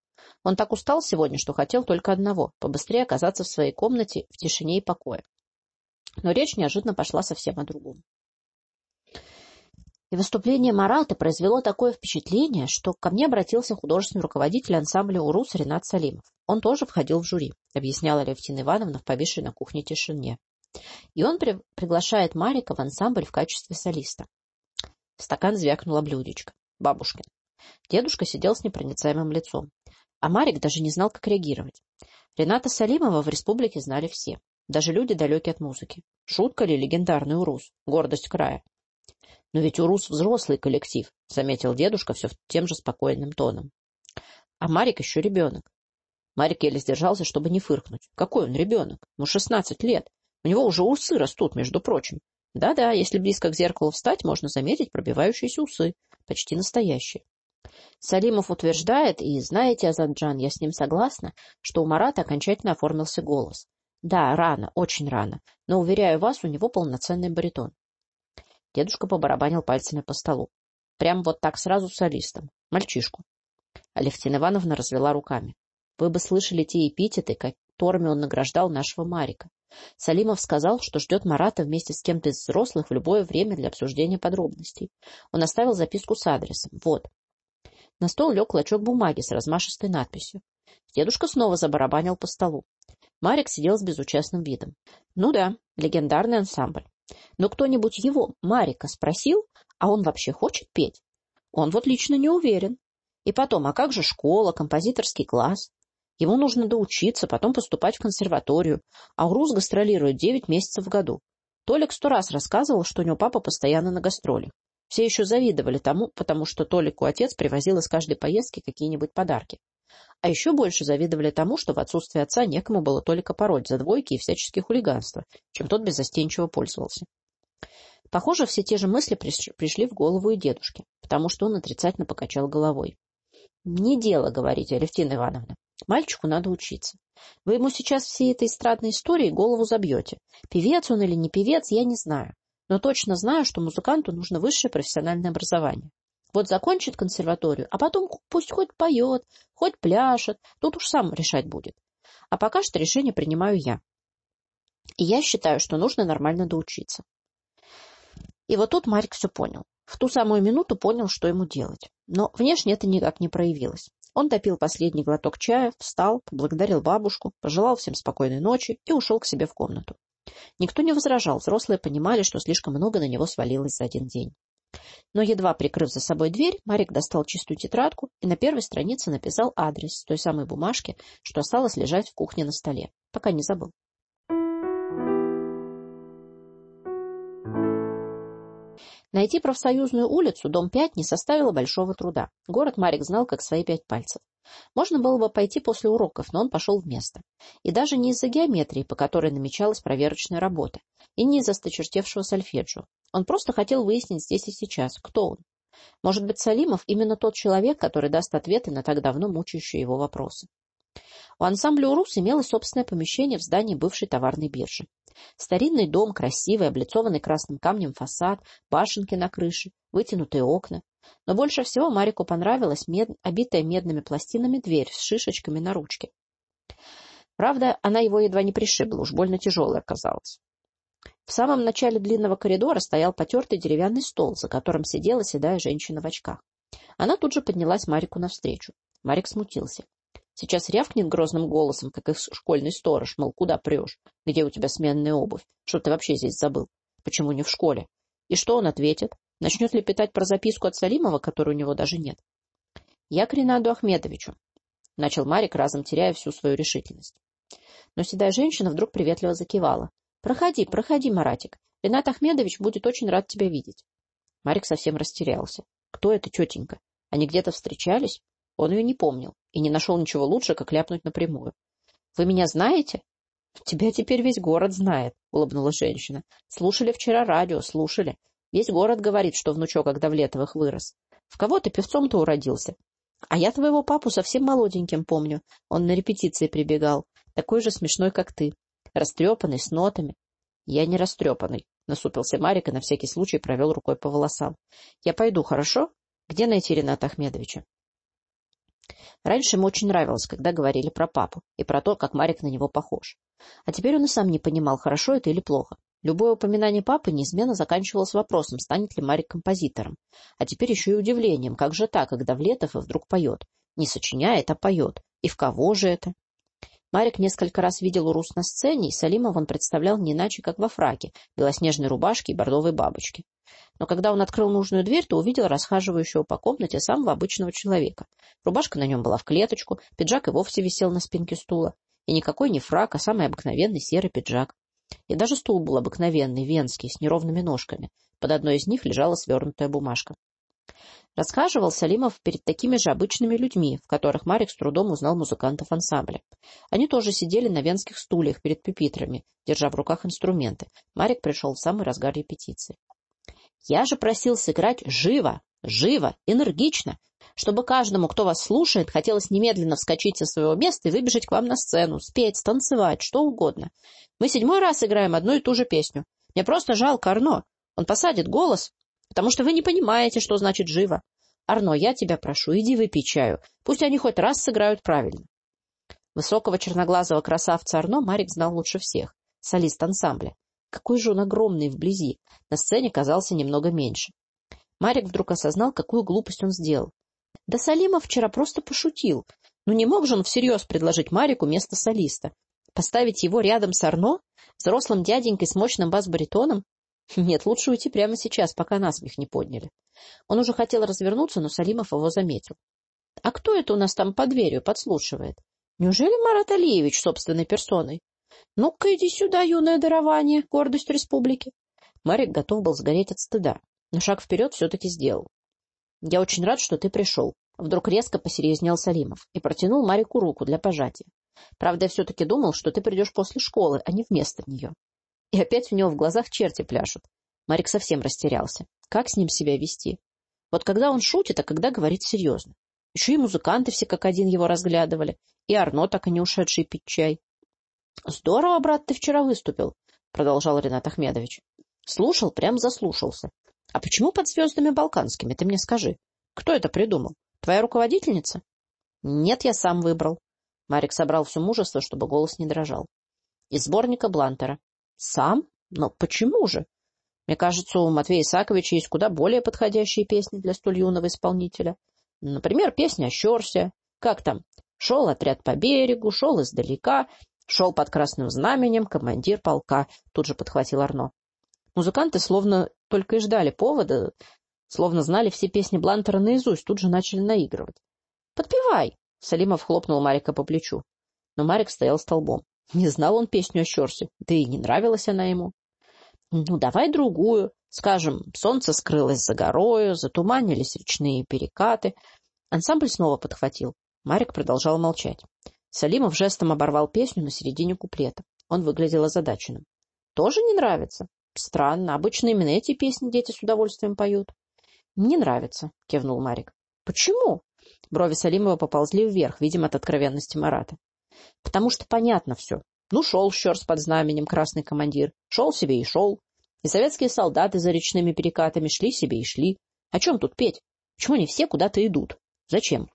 Он так устал сегодня, что хотел только одного — побыстрее оказаться в своей комнате в тишине и покое. Но речь неожиданно пошла совсем о другом. И выступление Марата произвело такое впечатление, что ко мне обратился художественный руководитель ансамбля «Урус» Ренат Салимов. Он тоже входил в жюри, объясняла Левтина Ивановна в повисшей на кухне тишине. И он при... приглашает Марика в ансамбль в качестве солиста. В стакан звякнула блюдечко. Бабушкин. Дедушка сидел с непроницаемым лицом. А Марик даже не знал, как реагировать. Рената Салимова в республике знали все. Даже люди, далекие от музыки. Шутка ли легендарный Урус? Гордость края. Но ведь Урус взрослый коллектив, заметил дедушка все тем же спокойным тоном. А Марик еще ребенок. Марик еле сдержался, чтобы не фыркнуть. Какой он ребенок? Ему шестнадцать лет. У него уже усы растут, между прочим. Да-да, если близко к зеркалу встать, можно заметить пробивающиеся усы, почти настоящие. Салимов утверждает, и знаете, Азанджан, я с ним согласна, что у Марата окончательно оформился голос. Да, рано, очень рано, но, уверяю вас, у него полноценный баритон. Дедушка побарабанил пальцами по столу. Прям вот так сразу солистом. Мальчишку. Алевтина Ивановна развела руками. Вы бы слышали те эпитеты, которыми он награждал нашего Марика. Салимов сказал, что ждет Марата вместе с кем-то из взрослых в любое время для обсуждения подробностей. Он оставил записку с адресом. Вот. На стол лег клочок бумаги с размашистой надписью. Дедушка снова забарабанил по столу. Марик сидел с безучастным видом. Ну да, легендарный ансамбль. Но кто-нибудь его, Марика, спросил, а он вообще хочет петь? Он вот лично не уверен. И потом, а как же школа, композиторский класс? Ему нужно доучиться, потом поступать в консерваторию, а УРУС гастролирует девять месяцев в году. Толик сто раз рассказывал, что у него папа постоянно на гастролях. Все еще завидовали тому, потому что Толику отец привозил из каждой поездки какие-нибудь подарки. А еще больше завидовали тому, что в отсутствие отца некому было Толика пороть за двойки и всяческие хулиганства, чем тот беззастенчиво пользовался. Похоже, все те же мысли пришли в голову и дедушке, потому что он отрицательно покачал головой. — Не дело, говорите, Алевтина Ивановна. Мальчику надо учиться. Вы ему сейчас всей этой эстрадной историей голову забьете. Певец он или не певец, я не знаю. Но точно знаю, что музыканту нужно высшее профессиональное образование. Вот закончит консерваторию, а потом пусть хоть поет, хоть пляшет, тут уж сам решать будет. А пока что решение принимаю я. И я считаю, что нужно нормально доучиться. И вот тут Марик все понял. В ту самую минуту понял, что ему делать. Но внешне это никак не проявилось. Он допил последний глоток чая, встал, поблагодарил бабушку, пожелал всем спокойной ночи и ушел к себе в комнату. Никто не возражал, взрослые понимали, что слишком много на него свалилось за один день. Но едва прикрыв за собой дверь, Марик достал чистую тетрадку и на первой странице написал адрес той самой бумажки, что осталось лежать в кухне на столе, пока не забыл. Найти профсоюзную улицу, дом 5, не составило большого труда. Город Марик знал, как свои пять пальцев. Можно было бы пойти после уроков, но он пошел в место. И даже не из-за геометрии, по которой намечалась проверочная работа, и не из-за сточертевшего сольфеджио. Он просто хотел выяснить здесь и сейчас, кто он. Может быть, Салимов именно тот человек, который даст ответы на так давно мучающие его вопросы. У ансамбля «Урус» имелось собственное помещение в здании бывшей товарной биржи. Старинный дом, красивый, облицованный красным камнем фасад, башенки на крыше, вытянутые окна. Но больше всего Марику понравилась мед... обитая медными пластинами дверь с шишечками на ручке. Правда, она его едва не пришибла, уж больно тяжелая оказалась. В самом начале длинного коридора стоял потертый деревянный стол, за которым сидела седая женщина в очках. Она тут же поднялась Марику навстречу. Марик смутился. Сейчас рявкнет грозным голосом, как их школьный сторож, мол, куда прешь? Где у тебя сменная обувь? Что ты вообще здесь забыл? Почему не в школе? И что он ответит? Начнет ли питать про записку от Салимова, которой у него даже нет? Я к Ренаду Ахмедовичу. Начал Марик, разом теряя всю свою решительность. Но седая женщина вдруг приветливо закивала. Проходи, проходи, Маратик. Ренат Ахмедович будет очень рад тебя видеть. Марик совсем растерялся. Кто это тетенька? Они где-то встречались? Он ее не помнил и не нашел ничего лучше, как ляпнуть напрямую. — Вы меня знаете? — Тебя теперь весь город знает, — улыбнулась женщина. — Слушали вчера радио, слушали. Весь город говорит, что внучок Давлетовых вырос. В кого ты певцом-то уродился? А я твоего папу совсем молоденьким помню. Он на репетиции прибегал. Такой же смешной, как ты. Растрепанный, с нотами. Я не растрепанный, — насупился Марик и на всякий случай провел рукой по волосам. — Я пойду, хорошо? Где найти Рената Ахмедовича? Раньше ему очень нравилось, когда говорили про папу и про то, как Марик на него похож. А теперь он и сам не понимал, хорошо это или плохо. Любое упоминание папы неизменно заканчивалось вопросом, станет ли Марик композитором. А теперь еще и удивлением, как же так, когда Влетов и вдруг поет. Не сочиняет, а поет. И в кого же это? Марик несколько раз видел Урус на сцене, и Салимов он представлял не иначе, как во фраке, белоснежной рубашке и бордовой бабочке. Но когда он открыл нужную дверь, то увидел расхаживающего по комнате самого обычного человека. Рубашка на нем была в клеточку, пиджак и вовсе висел на спинке стула. И никакой не фрак, а самый обыкновенный серый пиджак. И даже стул был обыкновенный, венский, с неровными ножками. Под одной из них лежала свернутая бумажка. Расхаживал Салимов перед такими же обычными людьми, в которых Марик с трудом узнал музыкантов ансамбля. Они тоже сидели на венских стульях перед пюпитрами, держа в руках инструменты. Марик пришел в самый разгар репетиции. «Я же просил сыграть живо, живо, энергично, чтобы каждому, кто вас слушает, хотелось немедленно вскочить со своего места и выбежать к вам на сцену, спеть, станцевать, что угодно. Мы седьмой раз играем одну и ту же песню. Мне просто жалко Арно. Он посадит голос, потому что вы не понимаете, что значит «живо». Арно, я тебя прошу, иди выпей чаю. Пусть они хоть раз сыграют правильно. Высокого черноглазого красавца Арно Марик знал лучше всех. Солист ансамбля. Какой же он огромный вблизи. На сцене казался немного меньше. Марик вдруг осознал, какую глупость он сделал. Да Салимов вчера просто пошутил. Ну не мог же он всерьез предложить Марику место солиста. Поставить его рядом с Арно, взрослым дяденькой с мощным бас-баритоном? Нет, лучше уйти прямо сейчас, пока насмех не подняли. Он уже хотел развернуться, но Салимов его заметил. — А кто это у нас там под дверью подслушивает? Неужели Марат Алиевич собственной персоной? Ну-ка иди сюда, юное дарование, гордость республики. Марик готов был сгореть от стыда, но шаг вперед все-таки сделал. Я очень рад, что ты пришел. Вдруг резко посерьезнел Салимов и протянул Марику руку для пожатия. Правда, я все-таки думал, что ты придешь после школы, а не вместо нее. И опять у него в глазах черти пляшут. Марик совсем растерялся. Как с ним себя вести? Вот когда он шутит, а когда говорит серьезно. Еще и музыканты все как один его разглядывали, и Арно, так и не ушедший пить чай. — Здорово, брат, ты вчера выступил, — продолжал Ренат Ахмедович. Слушал, прям заслушался. А почему под звездами балканскими, ты мне скажи? Кто это придумал? Твоя руководительница? Нет, я сам выбрал. Марик собрал все мужество, чтобы голос не дрожал. Из сборника Блантера. Сам? Но почему же? Мне кажется, у Матвея Исаковича есть куда более подходящие песни для столь юного исполнителя. Например, песня «Щерся». Как там? Шел отряд по берегу, шел издалека, шел под красным знаменем командир полка. Тут же подхватил Арно. Музыканты словно только и ждали повода, словно знали все песни Блантера наизусть, тут же начали наигрывать. «Подпевай!» — Салимов хлопнул Марика по плечу. Но Марик стоял столбом. Не знал он песню о Щерсе, да и не нравилась она ему. «Ну, давай другую. Скажем, солнце скрылось за горою, затуманились речные перекаты». Ансамбль снова подхватил. Марик продолжал молчать. Салимов жестом оборвал песню на середине куплета. Он выглядел озадаченным. «Тоже не нравится?» Странно, обычно именно эти песни дети с удовольствием поют. — Мне нравится, — кивнул Марик. — Почему? Брови Салимова поползли вверх, видимо, от откровенности Марата. — Потому что понятно все. Ну, шел щерс под знаменем красный командир. Шел себе и шел. И советские солдаты за речными перекатами шли себе и шли. О чем тут петь? Почему они все куда-то идут? Зачем?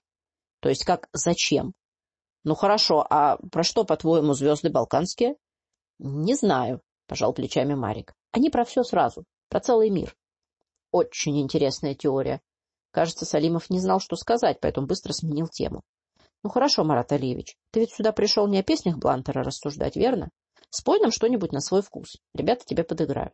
То есть как зачем? Ну хорошо, а про что, по-твоему, звезды балканские? Не знаю, пожал плечами Марик. Они про все сразу, про целый мир. Очень интересная теория. Кажется, Салимов не знал, что сказать, поэтому быстро сменил тему. Ну хорошо, Марат Алиевич, ты ведь сюда пришел не о песнях Блантера рассуждать, верно? Спой нам что-нибудь на свой вкус. Ребята тебе подыграют.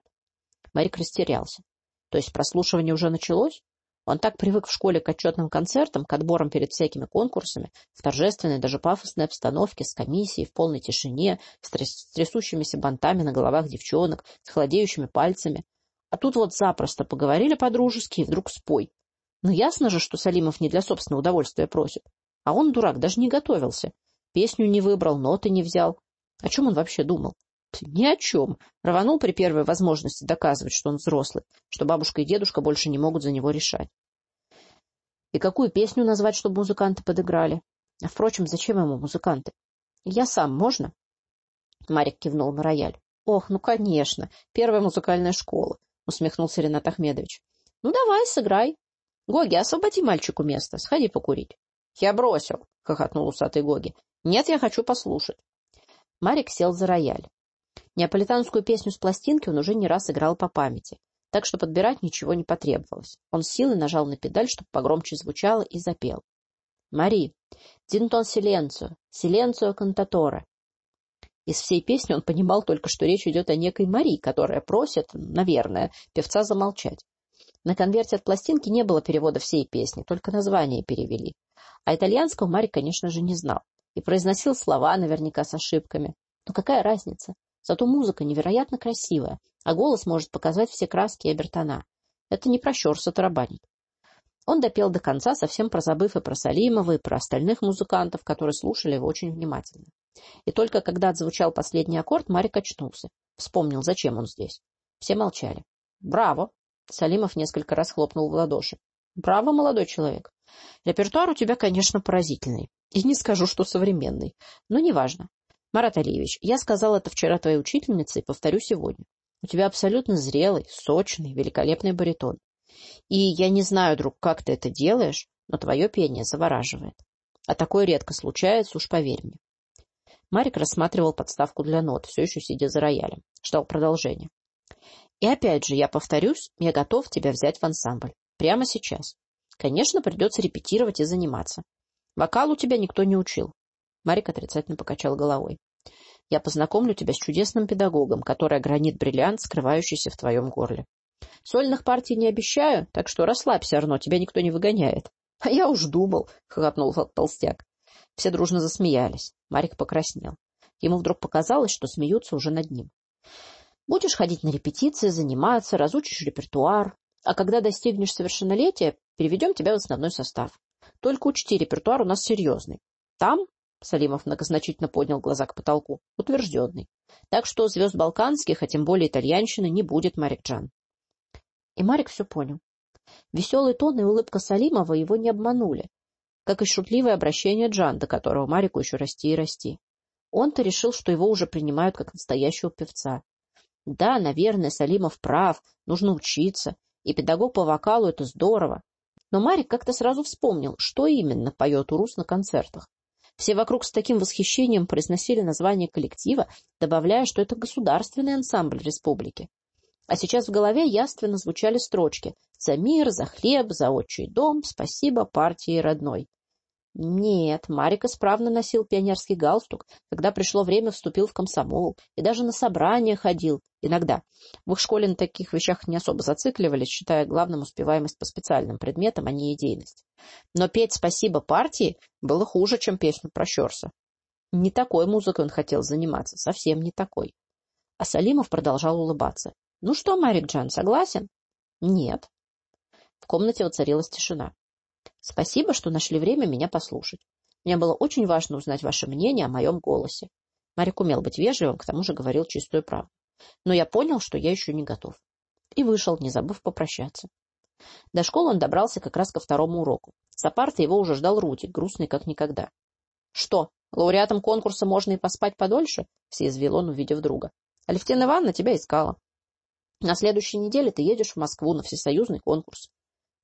Марик растерялся. То есть прослушивание уже началось? Он так привык в школе к отчетным концертам, к отборам перед всякими конкурсами, в торжественной, даже пафосной обстановке, с комиссией, в полной тишине, с, тряс трясущимися бантами на головах девчонок, с холодеющими пальцами. А тут вот запросто поговорили по-дружески, и вдруг спой. Ну ясно же, что Салимов не для собственного удовольствия просит. А он, дурак, даже не готовился. Песню не выбрал, ноты не взял. О чем он вообще думал? Ни о чем. Рванул при первой возможности доказывать, что он взрослый, что бабушка и дедушка больше не могут за него решать. И какую песню назвать, чтобы музыканты подыграли? А, впрочем, зачем ему музыканты? Я сам, можно? Марик кивнул на рояль. Ох, ну, конечно, первая музыкальная школа, усмехнулся Ренат Ахмедович. Ну, давай, сыграй. Гоги, освободи мальчику место, сходи покурить. Я бросил, хохотнул усатый Гоги. Нет, я хочу послушать. Марик сел за рояль. Неаполитанскую песню с пластинки он уже не раз играл по памяти, так что подбирать ничего не потребовалось. Он силой нажал на педаль, чтобы погромче звучало, и запел. «Мари, динтон силенцио, силенцио кантаторе». Из всей песни он понимал только, что речь идет о некой Мари, которая просит, наверное, певца замолчать. На конверте от пластинки не было перевода всей песни, только название перевели. А итальянского Марик, конечно же, не знал. И произносил слова наверняка с ошибками. Но какая разница? Зато музыка невероятно красивая, а голос может показать все краски Эбертона. Это не про Щорса тарабанит. Он допел до конца, совсем прозабыв и про Салимова, и про остальных музыкантов, которые слушали его очень внимательно. И только когда отзвучал последний аккорд, Марик очнулся. Вспомнил, зачем он здесь. Все молчали. «Браво!» Салимов несколько раз хлопнул в ладоши. «Браво, молодой человек! Репертуар у тебя, конечно, поразительный. И не скажу, что современный. Но неважно. Марат Алиевич, я сказал это вчера твоей учительнице и повторю сегодня. У тебя абсолютно зрелый, сочный, великолепный баритон. И я не знаю, друг, как ты это делаешь, но твое пение завораживает. А такое редко случается, уж поверь мне. Марик рассматривал подставку для нот, все еще сидя за роялем. Ждал продолжения. И опять же, я повторюсь, я готов тебя взять в ансамбль. Прямо сейчас. Конечно, придется репетировать и заниматься. Вокал у тебя никто не учил. Марик отрицательно покачал головой. Я познакомлю тебя с чудесным педагогом, который огранит бриллиант, скрывающийся в твоем горле. Сольных партий не обещаю, так что расслабься, Арно, тебя никто не выгоняет. — А я уж думал, — хохотнул толстяк. Все дружно засмеялись. Марик покраснел. Ему вдруг показалось, что смеются уже над ним. — Будешь ходить на репетиции, заниматься, разучишь репертуар. А когда достигнешь совершеннолетия, переведем тебя в основной состав. Только учти, репертуар у нас серьезный. Там Салимов многозначительно поднял глаза к потолку. Утвержденный. Так что звезд балканских, а тем более итальянщины, не будет, Марик Джан. И Марик все понял. Веселый тон и улыбка Салимова его не обманули, как и шутливое обращение Джан, до которого Марику еще расти и расти. Он-то решил, что его уже принимают как настоящего певца. Да, наверное, Салимов прав, нужно учиться, и педагог по вокалу — это здорово. Но Марик как-то сразу вспомнил, что именно поет Урус на концертах. Все вокруг с таким восхищением произносили название коллектива, добавляя, что это государственный ансамбль республики. А сейчас в голове яственно звучали строчки «За мир, за хлеб, за отчий дом, спасибо партии родной». Нет, Марик исправно носил пионерский галстук, когда пришло время, вступил в комсомол и даже на собрания ходил, иногда. В их школе на таких вещах не особо зацикливались, считая главным успеваемость по специальным предметам, а не идейность. Но петь «Спасибо партии» было хуже, чем песню про Щерса. Не такой музыкой он хотел заниматься, совсем не такой. А Салимов продолжал улыбаться. — Ну что, Марик Джан, согласен? — Нет. В комнате воцарилась тишина. Спасибо, что нашли время меня послушать. Мне было очень важно узнать ваше мнение о моем голосе. Марик умел быть вежливым, к тому же говорил чистую правду. Но я понял, что я еще не готов. И вышел, не забыв попрощаться. До школы он добрался как раз ко второму уроку. За партой его уже ждал Рудик, грустный как никогда. — Что, лауреатом конкурса можно и поспать подольше? — съязвил он, увидев друга. — Алевтина Ивановна тебя искала. На следующей неделе ты едешь в Москву на всесоюзный конкурс. —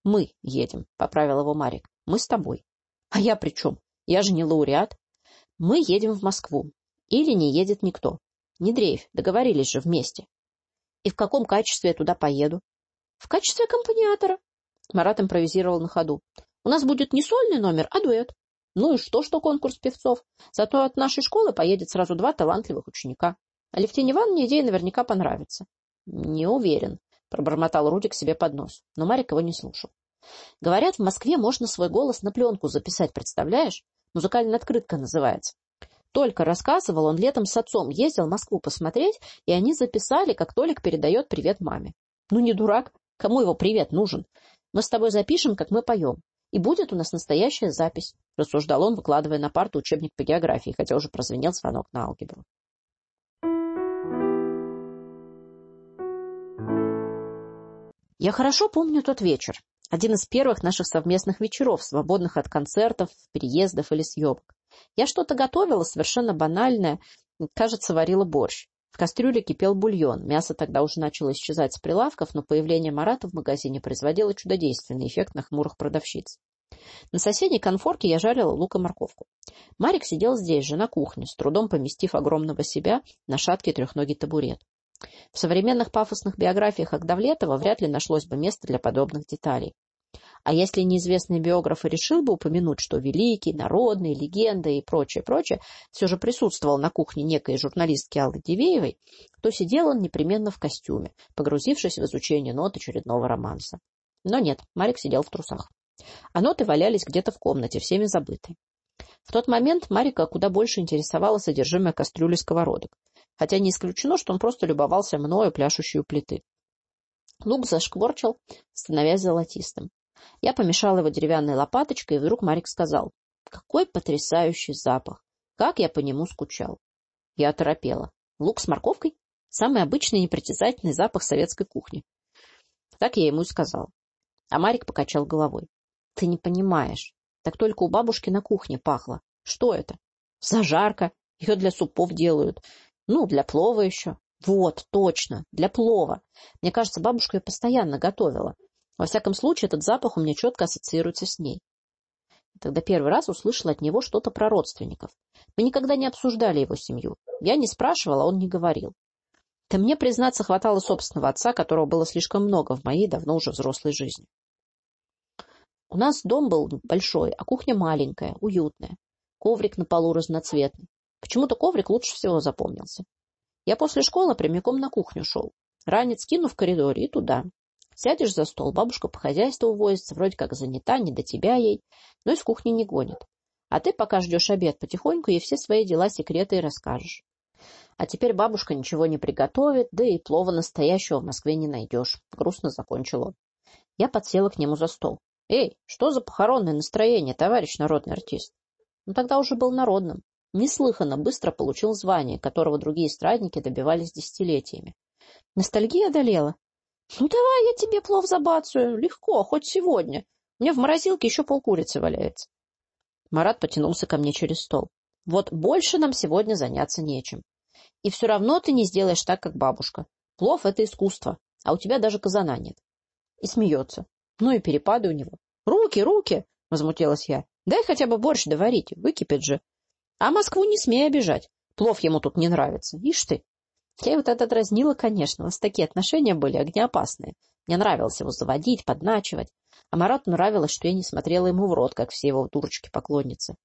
Мы едем, — поправил его Марик. — Мы с тобой. — А я при чем? Я же не лауреат. — Мы едем в Москву. Или не едет никто. Не дрейф, договорились же вместе. — И в каком качестве я туда поеду? — В качестве аккомпаниатора. Марат импровизировал на ходу. — У нас будет не сольный номер, а дуэт. Ну и что, что конкурс певцов? Зато от нашей школы поедет сразу два талантливых ученика. Алевтине Ивановне идея наверняка понравится. — Не уверен, пробормотал Рудик себе под нос, но Марик его не слушал. Говорят, в Москве можно свой голос на пленку записать, представляешь? Музыкальная открытка называется. Только рассказывал, он летом с отцом ездил в Москву посмотреть, и они записали, как Толик передает привет маме. Ну, не дурак, кому его привет нужен? Мы с тобой запишем, как мы поем. И будет у нас настоящая запись, рассуждал он, выкладывая на парту учебник по географии, хотя уже прозвенел звонок на алгебру. Я хорошо помню тот вечер. Один из первых наших совместных вечеров, свободных от концертов, переездов или съемок. Я что-то готовила, совершенно банальное, кажется, варила борщ. В кастрюле кипел бульон. Мясо тогда уже начало исчезать с прилавков, но появление Марата в магазине производило чудодейственный эффект на хмурых продавщиц. На соседней конфорке я жарила лук и морковку. Марик сидел здесь же, на кухне, с трудом поместив огромного себя на шаткий трехногий табурет. В современных пафосных биографиях Агдавлетова вряд ли нашлось бы место для подобных деталей. А если неизвестный биограф решил бы упомянуть, что великий, народный, легенда и прочее, прочее, все же присутствовал на кухне некой журналистки Аллы Дивеевой, то сидел он непременно в костюме, погрузившись в изучение нот очередного романса. Но нет, Марик сидел в трусах. А ноты валялись где-то в комнате, всеми забытые. В тот момент Марика куда больше интересовало содержимое кастрюли сковородок, хотя не исключено, что он просто любовался мною, пляшущей плиты. Лук зашкворчал, становясь золотистым. Я помешала его деревянной лопаточкой, и вдруг Марик сказал, «Какой потрясающий запах! Как я по нему скучал!» Я оторопела. Лук с морковкой? Самый обычный непритязательный запах советской кухни. Так я ему и сказал. А Марик покачал головой. Ты не понимаешь. Так только у бабушки на кухне пахло. Что это? Зажарка. Ее для супов делают. Ну, для плова еще. Вот, точно, для плова. Мне кажется, бабушка ее постоянно готовила. Во всяком случае, этот запах у меня четко ассоциируется с ней. Тогда первый раз услышала от него что-то про родственников. Мы никогда не обсуждали его семью. Я не спрашивала, он не говорил. Да мне, признаться, хватало собственного отца, которого было слишком много в моей давно уже взрослой жизни. У нас дом был большой, а кухня маленькая, уютная. Коврик на полу разноцветный. Почему-то коврик лучше всего запомнился. Я после школы прямиком на кухню шел. Ранец кину в коридоре и туда. Сядешь за стол, бабушка по хозяйству увозится, вроде как занята, не до тебя ей, но из кухни не гонит. А ты пока ждешь обед потихоньку, ей все свои дела, секреты расскажешь. А теперь бабушка ничего не приготовит, да и плова настоящего в Москве не найдешь. Грустно закончил он. Я подсела к нему за стол. Эй, что за похоронное настроение, товарищ народный артист? Ну, тогда уже был народным. Неслыханно быстро получил звание, которого другие эстрадники добивались десятилетиями. Ностальгия одолела. Ну, давай я тебе плов забацаю. Легко, хоть сегодня. У меня в морозилке еще полкурицы валяется. Марат потянулся ко мне через стол. Вот больше нам сегодня заняться нечем. И все равно ты не сделаешь так, как бабушка. Плов — это искусство, а у тебя даже казана нет. И смеется. Ну и перепады у него. «Руки, руки!» — возмутилась я. «Дай хотя бы борщ доварить, выкипит же. А Москву не смей обижать. Плов ему тут не нравится. Ишь ты!» Я вот это дразнила, конечно. У нас такие отношения были огнеопасные. Мне нравилось его заводить, подначивать. А Марату нравилось, что я не смотрела ему в рот, как все его дурочки-поклонницы.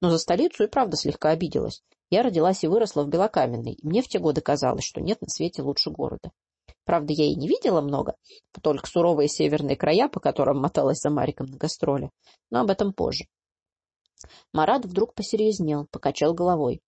Но за столицу и правда слегка обиделась. Я родилась и выросла в Белокаменной, и мне в те годы казалось, что нет на свете лучше города. Правда, я и не видела много, только суровые северные края, по которым моталась за Мариком на гастроли, но об этом позже. Марат вдруг посерьезнел, покачал головой.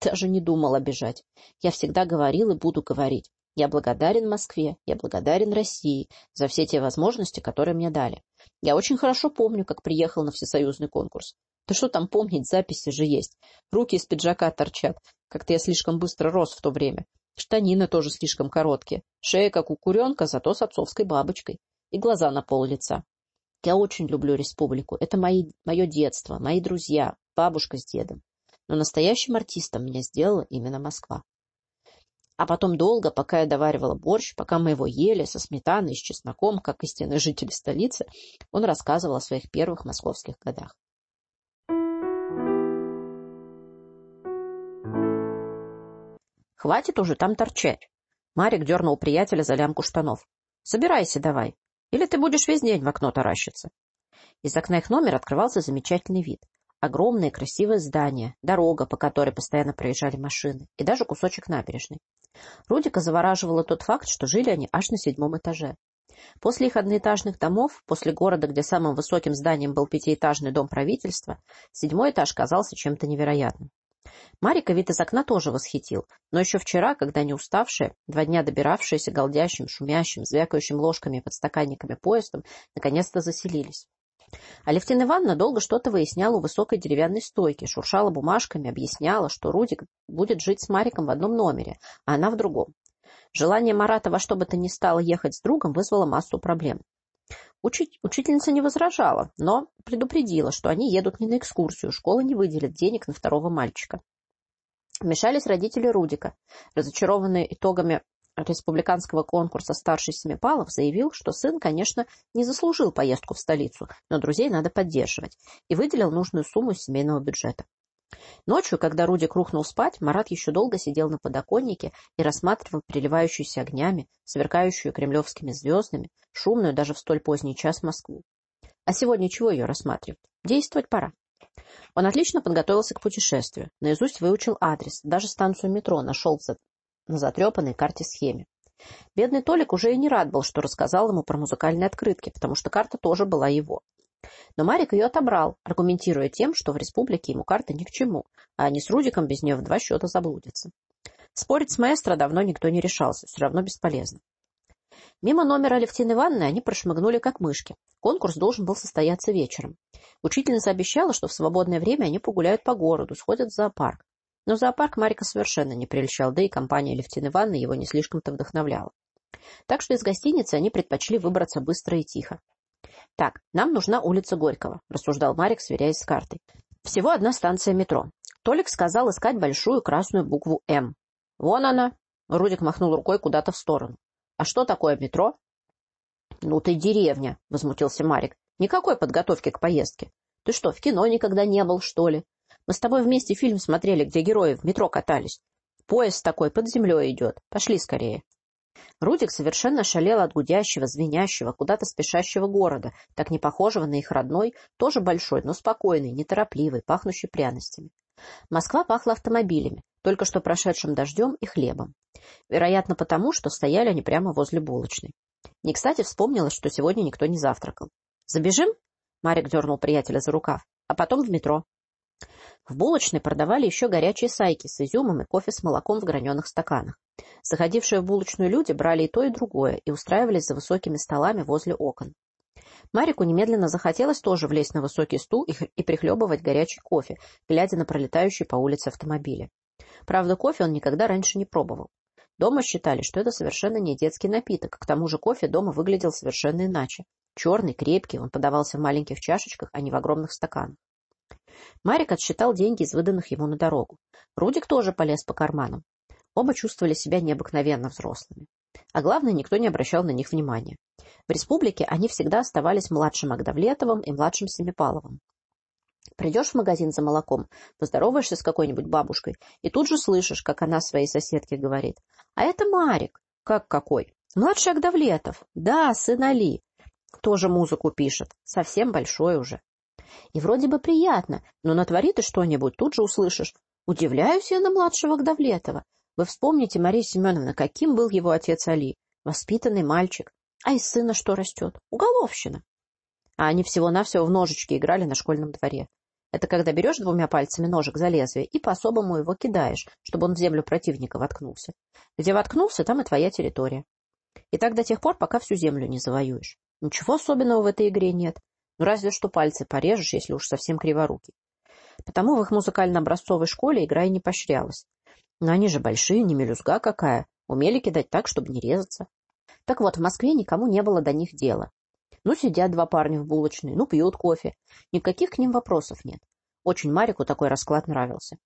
Даже не думал обижать. Я всегда говорил и буду говорить. Я благодарен Москве, я благодарен России за все те возможности, которые мне дали. Я очень хорошо помню, как приехал на всесоюзный конкурс. Да что там помнить, записи же есть. Руки из пиджака торчат. Как-то я слишком быстро рос в то время. Штанины тоже слишком короткие. Шея, как у куренка, зато с отцовской бабочкой. И глаза на пол лица. Я очень люблю республику. Это мои, мое детство, мои друзья, бабушка с дедом. Но настоящим артистом меня сделала именно Москва. А потом долго, пока я доваривала борщ, пока мы его ели со сметаной и с чесноком, как истинные жители столицы, он рассказывал о своих первых московских годах. Хватит уже там торчать. Марик дернул приятеля за лямку штанов. Собирайся давай. Или ты будешь весь день в окно таращиться. Из окна их номера открывался замечательный вид. Огромное красивое здание, дорога, по которой постоянно проезжали машины, и даже кусочек набережной. Рудика завораживало тот факт, что жили они аж на седьмом этаже. После их одноэтажных домов, после города, где самым высоким зданием был пятиэтажный дом правительства, седьмой этаж казался чем-то невероятным. Марика вид из окна тоже восхитил, но еще вчера, когда не уставшие, два дня добиравшиеся голдящим, шумящим, звякающим ложками и подстаканниками поездом, наконец-то заселились. Алевтина Ивановна долго что-то выясняла у высокой деревянной стойки, шуршала бумажками, объясняла, что Рудик будет жить с Мариком в одном номере, а она в другом. Желание Марата во что бы то ни стало ехать с другом вызвало массу проблем. Учительница не возражала, но предупредила, что они едут не на экскурсию, школа не выделит денег на второго мальчика. Вмешались родители Рудика, разочарованные итогами республиканского конкурса старший Семипалов заявил, что сын, конечно, не заслужил поездку в столицу, но друзей надо поддерживать, и выделил нужную сумму из семейного бюджета. Ночью, когда Рудик рухнул спать, Марат еще долго сидел на подоконнике и рассматривал переливающуюся огнями, сверкающую кремлевскими звездами, шумную даже в столь поздний час Москву. А сегодня чего ее рассматривать? Действовать пора. Он отлично подготовился к путешествию, наизусть выучил адрес, даже станцию метро нашел на затрепанной карте-схеме. Бедный Толик уже и не рад был, что рассказал ему про музыкальные открытки, потому что карта тоже была его. Но Марик ее отобрал, аргументируя тем, что в республике ему карта ни к чему, а они с Рудиком без нее в два счета заблудятся. Спорить с маэстро давно никто не решался, все равно бесполезно. Мимо номера Алевтины Ивановны они прошмыгнули как мышки. Конкурс должен был состояться вечером. Учительница обещала, что в свободное время они погуляют по городу, сходят в зоопарк. Но зоопарк Марика совершенно не прельщал, да и компания Левтины Ивановны его не слишком-то вдохновляла. Так что из гостиницы они предпочли выбраться быстро и тихо. «Так, нам нужна улица Горького», — рассуждал Марик, сверяясь с картой. «Всего одна станция метро. Толик сказал искать большую красную букву «М». «Вон она!» — Рудик махнул рукой куда-то в сторону. «А что такое метро?» «Ну ты деревня», — возмутился Марик. «Никакой подготовки к поездке. Ты что, в кино никогда не был, что ли? Мы с тобой вместе фильм смотрели, где герои в метро катались. Поезд такой под землей идет. Пошли скорее». Рудик совершенно шалел от гудящего, звенящего, куда-то спешащего города, так не похожего на их родной, тоже большой, но спокойный, неторопливый, пахнущий пряностями. Москва пахла автомобилями, только что прошедшим дождем и хлебом. Вероятно, потому, что стояли они прямо возле булочной. Не кстати вспомнилось, что сегодня никто не завтракал. «Забежим?» — Марик дернул приятеля за рукав. «А потом в метро». В булочной продавали еще горячие сайки с изюмом и кофе с молоком в граненых стаканах. Заходившие в булочную люди брали и то, и другое и устраивались за высокими столами возле окон. Марику немедленно захотелось тоже влезть на высокий стул и, и прихлебывать горячий кофе, глядя на пролетающие по улице автомобили. Правда, кофе он никогда раньше не пробовал. Дома считали, что это совершенно не детский напиток, к тому же кофе дома выглядел совершенно иначе. Черный, крепкий, он подавался в маленьких чашечках, а не в огромных стаканах. Марик отсчитал деньги из выданных ему на дорогу. Рудик тоже полез по карманам. Оба чувствовали себя необыкновенно взрослыми. А главное, никто не обращал на них внимания. В республике они всегда оставались младшим Агдавлетовым и младшим Семипаловым. Придешь в магазин за молоком, поздороваешься с какой-нибудь бабушкой, и тут же слышишь, как она своей соседке говорит. «А это Марик». «Как какой?» «Младший Агдавлетов». «Да, сын Али». Тоже музыку пишет. Совсем большой уже. И вроде бы приятно, но натвори ты что-нибудь, тут же услышишь. Удивляюсь я на младшего Агдавлетова. Вы вспомните, Мария Семеновна, каким был его отец Али. Воспитанный мальчик. А из сына что растет? Уголовщина. А они всего-навсего в ножички играли на школьном дворе. Это когда берешь двумя пальцами ножик за лезвие и по-особому его кидаешь, чтобы он в землю противника воткнулся. Где воткнулся, там и твоя территория. И так до тех пор, пока всю землю не завоюешь. Ничего особенного в этой игре нет. Ну, разве что пальцы порежешь, если уж совсем криворукий. Потому в их музыкально-образцовой школе игра и не поощрялась. Но они же большие, не мелюзга какая. Умели кидать так, чтобы не резаться. Так вот, в Москве никому не было до них дела. Ну, сидят два парня в булочной, ну, пьют кофе. Никаких к ним вопросов нет. Очень Марику такой расклад нравился.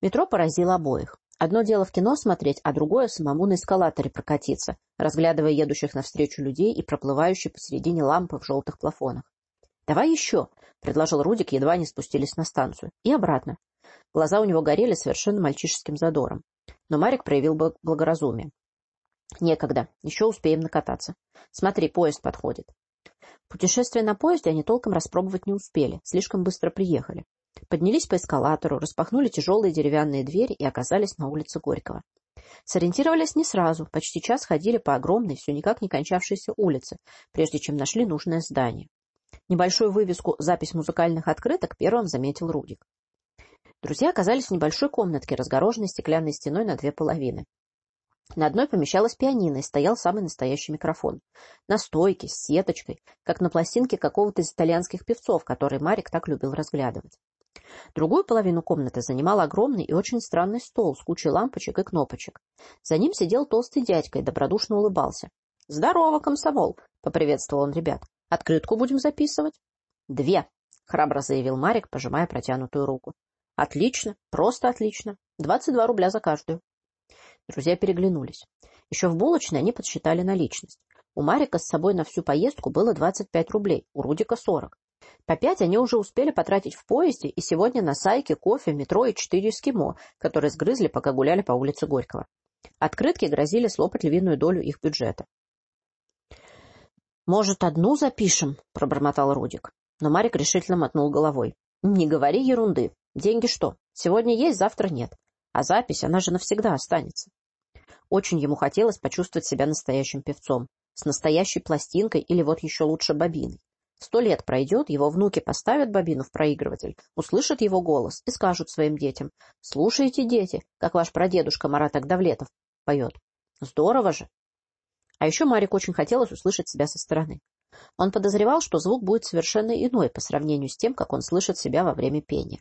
Метро поразило обоих. Одно дело в кино смотреть, а другое самому на эскалаторе прокатиться, разглядывая едущих навстречу людей и проплывающие посередине лампы в желтых плафонах. «Давай еще», — предложил Рудик, едва не спустились на станцию. И обратно. Глаза у него горели совершенно мальчишеским задором. Но Марик проявил благоразумие. «Некогда. Еще успеем накататься. Смотри, поезд подходит». Путешествие на поезде они толком распробовать не успели, слишком быстро приехали. Поднялись по эскалатору, распахнули тяжелые деревянные двери и оказались на улице Горького. Сориентировались не сразу, почти час ходили по огромной, все никак не кончавшейся улице, прежде чем нашли нужное здание. Небольшую вывеску «Запись музыкальных открыток» первым заметил Рудик. Друзья оказались в небольшой комнатке, разгороженной стеклянной стеной на две половины. На одной помещалась пианино и стоял самый настоящий микрофон. На стойке, с сеточкой, как на пластинке какого-то из итальянских певцов, который Марик так любил разглядывать. Другую половину комнаты занимал огромный и очень странный стол с кучей лампочек и кнопочек. За ним сидел толстый дядька и добродушно улыбался. — Здорово, комсомол! — поприветствовал он ребят. — Открытку будем записывать? — Две, — храбро заявил Марик, пожимая протянутую руку. — Отлично, просто отлично. Двадцать два рубля за каждую. Друзья переглянулись. Еще в булочной они подсчитали наличность. У Марика с собой на всю поездку было 25 рублей, у Рудика 40. По пять они уже успели потратить в поезде, и сегодня на сайке, кофе, метро и четыре эскимо, которые сгрызли, пока гуляли по улице Горького. Открытки грозили слопать львиную долю их бюджета. «Может, одну запишем?» — пробормотал Рудик. Но Марик решительно мотнул головой. «Не говори ерунды. Деньги что? Сегодня есть, завтра нет. А запись, она же навсегда останется». Очень ему хотелось почувствовать себя настоящим певцом, с настоящей пластинкой или вот еще лучше бобиной. Сто лет пройдет, его внуки поставят бобину в проигрыватель, услышат его голос и скажут своим детям, «Слушайте, дети, как ваш прадедушка Марат Агдавлетов поет». Здорово же! А еще Марик очень хотелось услышать себя со стороны. Он подозревал, что звук будет совершенно иной по сравнению с тем, как он слышит себя во время пения.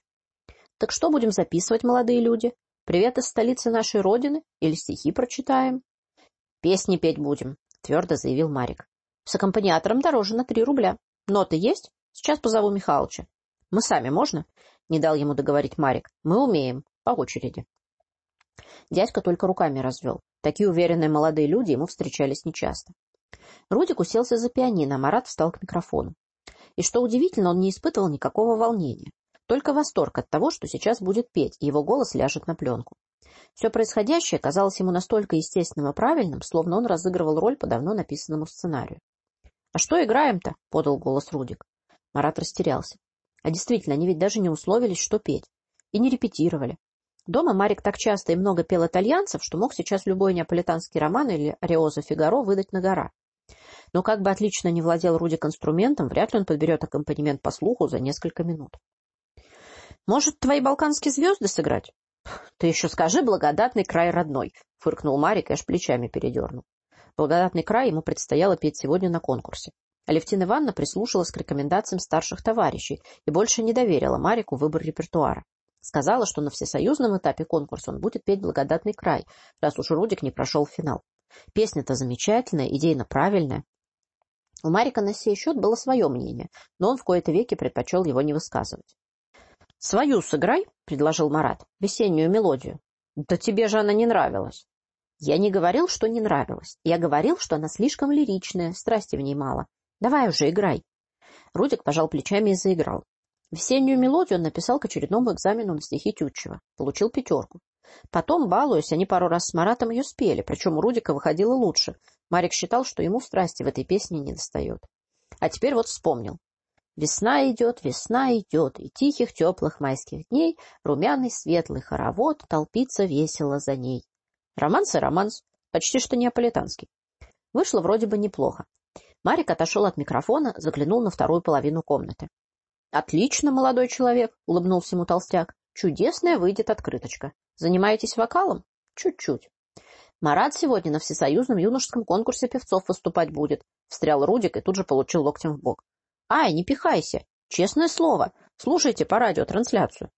«Так что будем записывать, молодые люди? Привет из столицы нашей Родины? Или стихи прочитаем?» «Песни петь будем», — твердо заявил Марик. «С аккомпаниатором дороже на три рубля. Ноты есть? Сейчас позову Михалыча. Мы сами можно? Не дал ему договорить Марик. Мы умеем. По очереди. Дядька только руками развел. Такие уверенные молодые люди ему встречались нечасто. Рудик уселся за пианино, а Марат встал к микрофону. И что удивительно, он не испытывал никакого волнения. Только восторг от того, что сейчас будет петь, и его голос ляжет на пленку. Все происходящее казалось ему настолько естественным и правильным, словно он разыгрывал роль по давно написанному сценарию. «А что играем-то?» — подал голос Рудик. Марат растерялся. А действительно, они ведь даже не условились, что петь. И не репетировали. Дома Марик так часто и много пел итальянцев, что мог сейчас любой неаполитанский роман или «Ариоза Фигаро» выдать на гора. Но как бы отлично не владел Рудик инструментом, вряд ли он подберет аккомпанемент по слуху за несколько минут. «Может, твои балканские звезды сыграть?» «Ты еще скажи, благодатный край родной!» — фыркнул Марик и аж плечами передернул. Благодатный край ему предстояло петь сегодня на конкурсе. Алевтина Ивановна прислушалась к рекомендациям старших товарищей и больше не доверила Марику выбор репертуара. Сказала, что на всесоюзном этапе конкурса он будет петь «Благодатный край», раз уж Рудик не прошел в финал. Песня-то замечательная, идейно правильная. У Марика на сей счет было свое мнение, но он в кои-то веки предпочел его не высказывать. — Свою сыграй, — предложил Марат, — весеннюю мелодию. — Да тебе же она не нравилась. Я не говорил, что не нравилось. Я говорил, что она слишком лиричная, страсти в ней мало. Давай уже, играй. Рудик пожал плечами и заиграл. Весеннюю мелодию он написал к очередному экзамену на стихи Тютчева. Получил пятерку. Потом, балуясь, они пару раз с Маратом ее спели, причем у Рудика выходило лучше. Марик считал, что ему страсти в этой песне не достает. А теперь вот вспомнил. Весна идет, весна идет, и тихих теплых майских дней румяный светлый хоровод толпится весело за ней. Романс и романс, почти что неаполитанский. Вышло вроде бы неплохо. Марик отошел от микрофона, заглянул на вторую половину комнаты. — Отлично, молодой человек, — улыбнулся ему толстяк. — Чудесная выйдет открыточка. Занимаетесь вокалом? Чуть-чуть. Марат сегодня на всесоюзном юношеском конкурсе певцов выступать будет. Встрял Рудик и тут же получил локтем в бок. — Ай, не пихайся! Честное слово! Слушайте по радио трансляцию.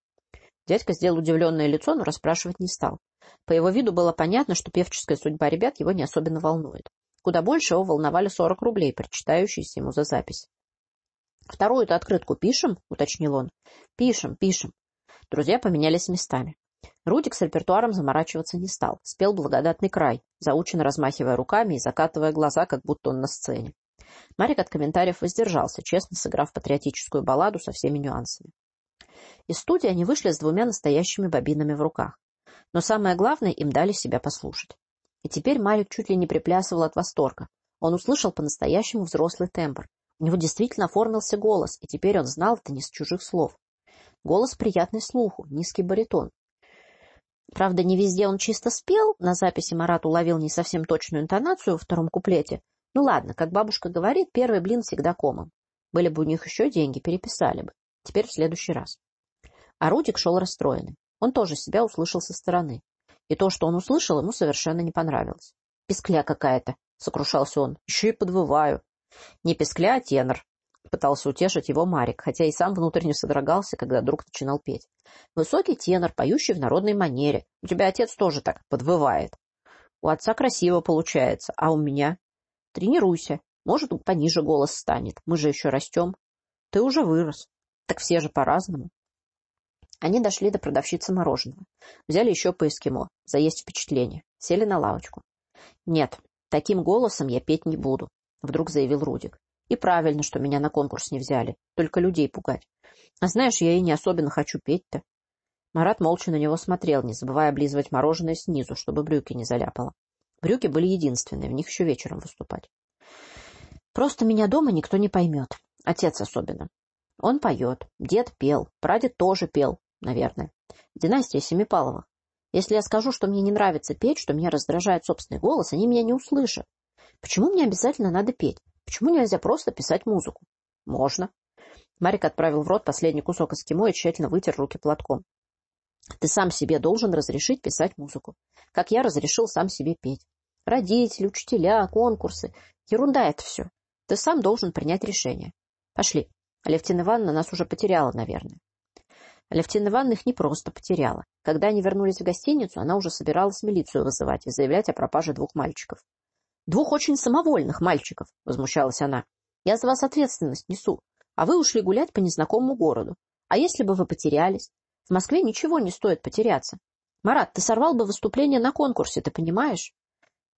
Дядька сделал удивленное лицо, но расспрашивать не стал. По его виду было понятно, что певческая судьба ребят его не особенно волнует. Куда больше его волновали сорок рублей, причитающиеся ему за запись. «Вторую-то открытку пишем?» — уточнил он. «Пишем, пишем». Друзья поменялись местами. Рудик с репертуаром заморачиваться не стал. Спел «Благодатный край», заученно размахивая руками и закатывая глаза, как будто он на сцене. Марик от комментариев воздержался, честно сыграв патриотическую балладу со всеми нюансами. Из студии они вышли с двумя настоящими бобинами в руках. Но самое главное, им дали себя послушать. И теперь Марик чуть ли не приплясывал от восторга. Он услышал по-настоящему взрослый тембр. У него действительно оформился голос, и теперь он знал это не с чужих слов. Голос приятный слуху, низкий баритон. Правда, не везде он чисто спел, на записи Марат уловил не совсем точную интонацию во втором куплете. Ну ладно, как бабушка говорит, первый блин всегда комом. Были бы у них еще деньги, переписали бы. Теперь в следующий раз. А Рудик шел расстроенный. Он тоже себя услышал со стороны. И то, что он услышал, ему совершенно не понравилось. «Пескля какая-то», — сокрушался он. «Еще и подвываю». «Не пескля, а тенор», — пытался утешить его Марик, хотя и сам внутренне содрогался, когда друг начинал петь. «Высокий тенор, поющий в народной манере. У тебя отец тоже так подвывает». «У отца красиво получается, а у меня?» «Тренируйся. Может, пониже голос станет. Мы же еще растем». «Ты уже вырос». «Так все же по-разному». Они дошли до продавщицы мороженого. Взяли еще по эскимо, заесть впечатление. Сели на лавочку. Нет, таким голосом я петь не буду, вдруг заявил Рудик. И правильно, что меня на конкурс не взяли, только людей пугать. А знаешь, я и не особенно хочу петь-то. Марат молча на него смотрел, не забывая облизывать мороженое снизу, чтобы брюки не заляпало. Брюки были единственные, в них еще вечером выступать. Просто меня дома никто не поймет, отец особенно. Он поет, дед пел, прадед тоже пел, наверное. Династия Семипаловых. Если я скажу, что мне не нравится петь, что меня раздражает собственный голос, они меня не услышат. Почему мне обязательно надо петь? Почему нельзя просто писать музыку? Можно. Марик отправил в рот последний кусок эскимо и тщательно вытер руки платком. Ты сам себе должен разрешить писать музыку, как я разрешил сам себе петь. Родители, учителя, конкурсы. Ерунда это все. Ты сам должен принять решение. Пошли. Алевтина Ивановна нас уже потеряла, наверное. Алевтина Ивановна их не просто потеряла. Когда они вернулись в гостиницу, она уже собиралась милицию вызывать и заявлять о пропаже двух мальчиков. «Двух очень самовольных мальчиков», — возмущалась она. «Я за вас ответственность несу, а вы ушли гулять по незнакомому городу. А если бы вы потерялись? В Москве ничего не стоит потеряться. Марат, ты сорвал бы выступление на конкурсе, ты понимаешь?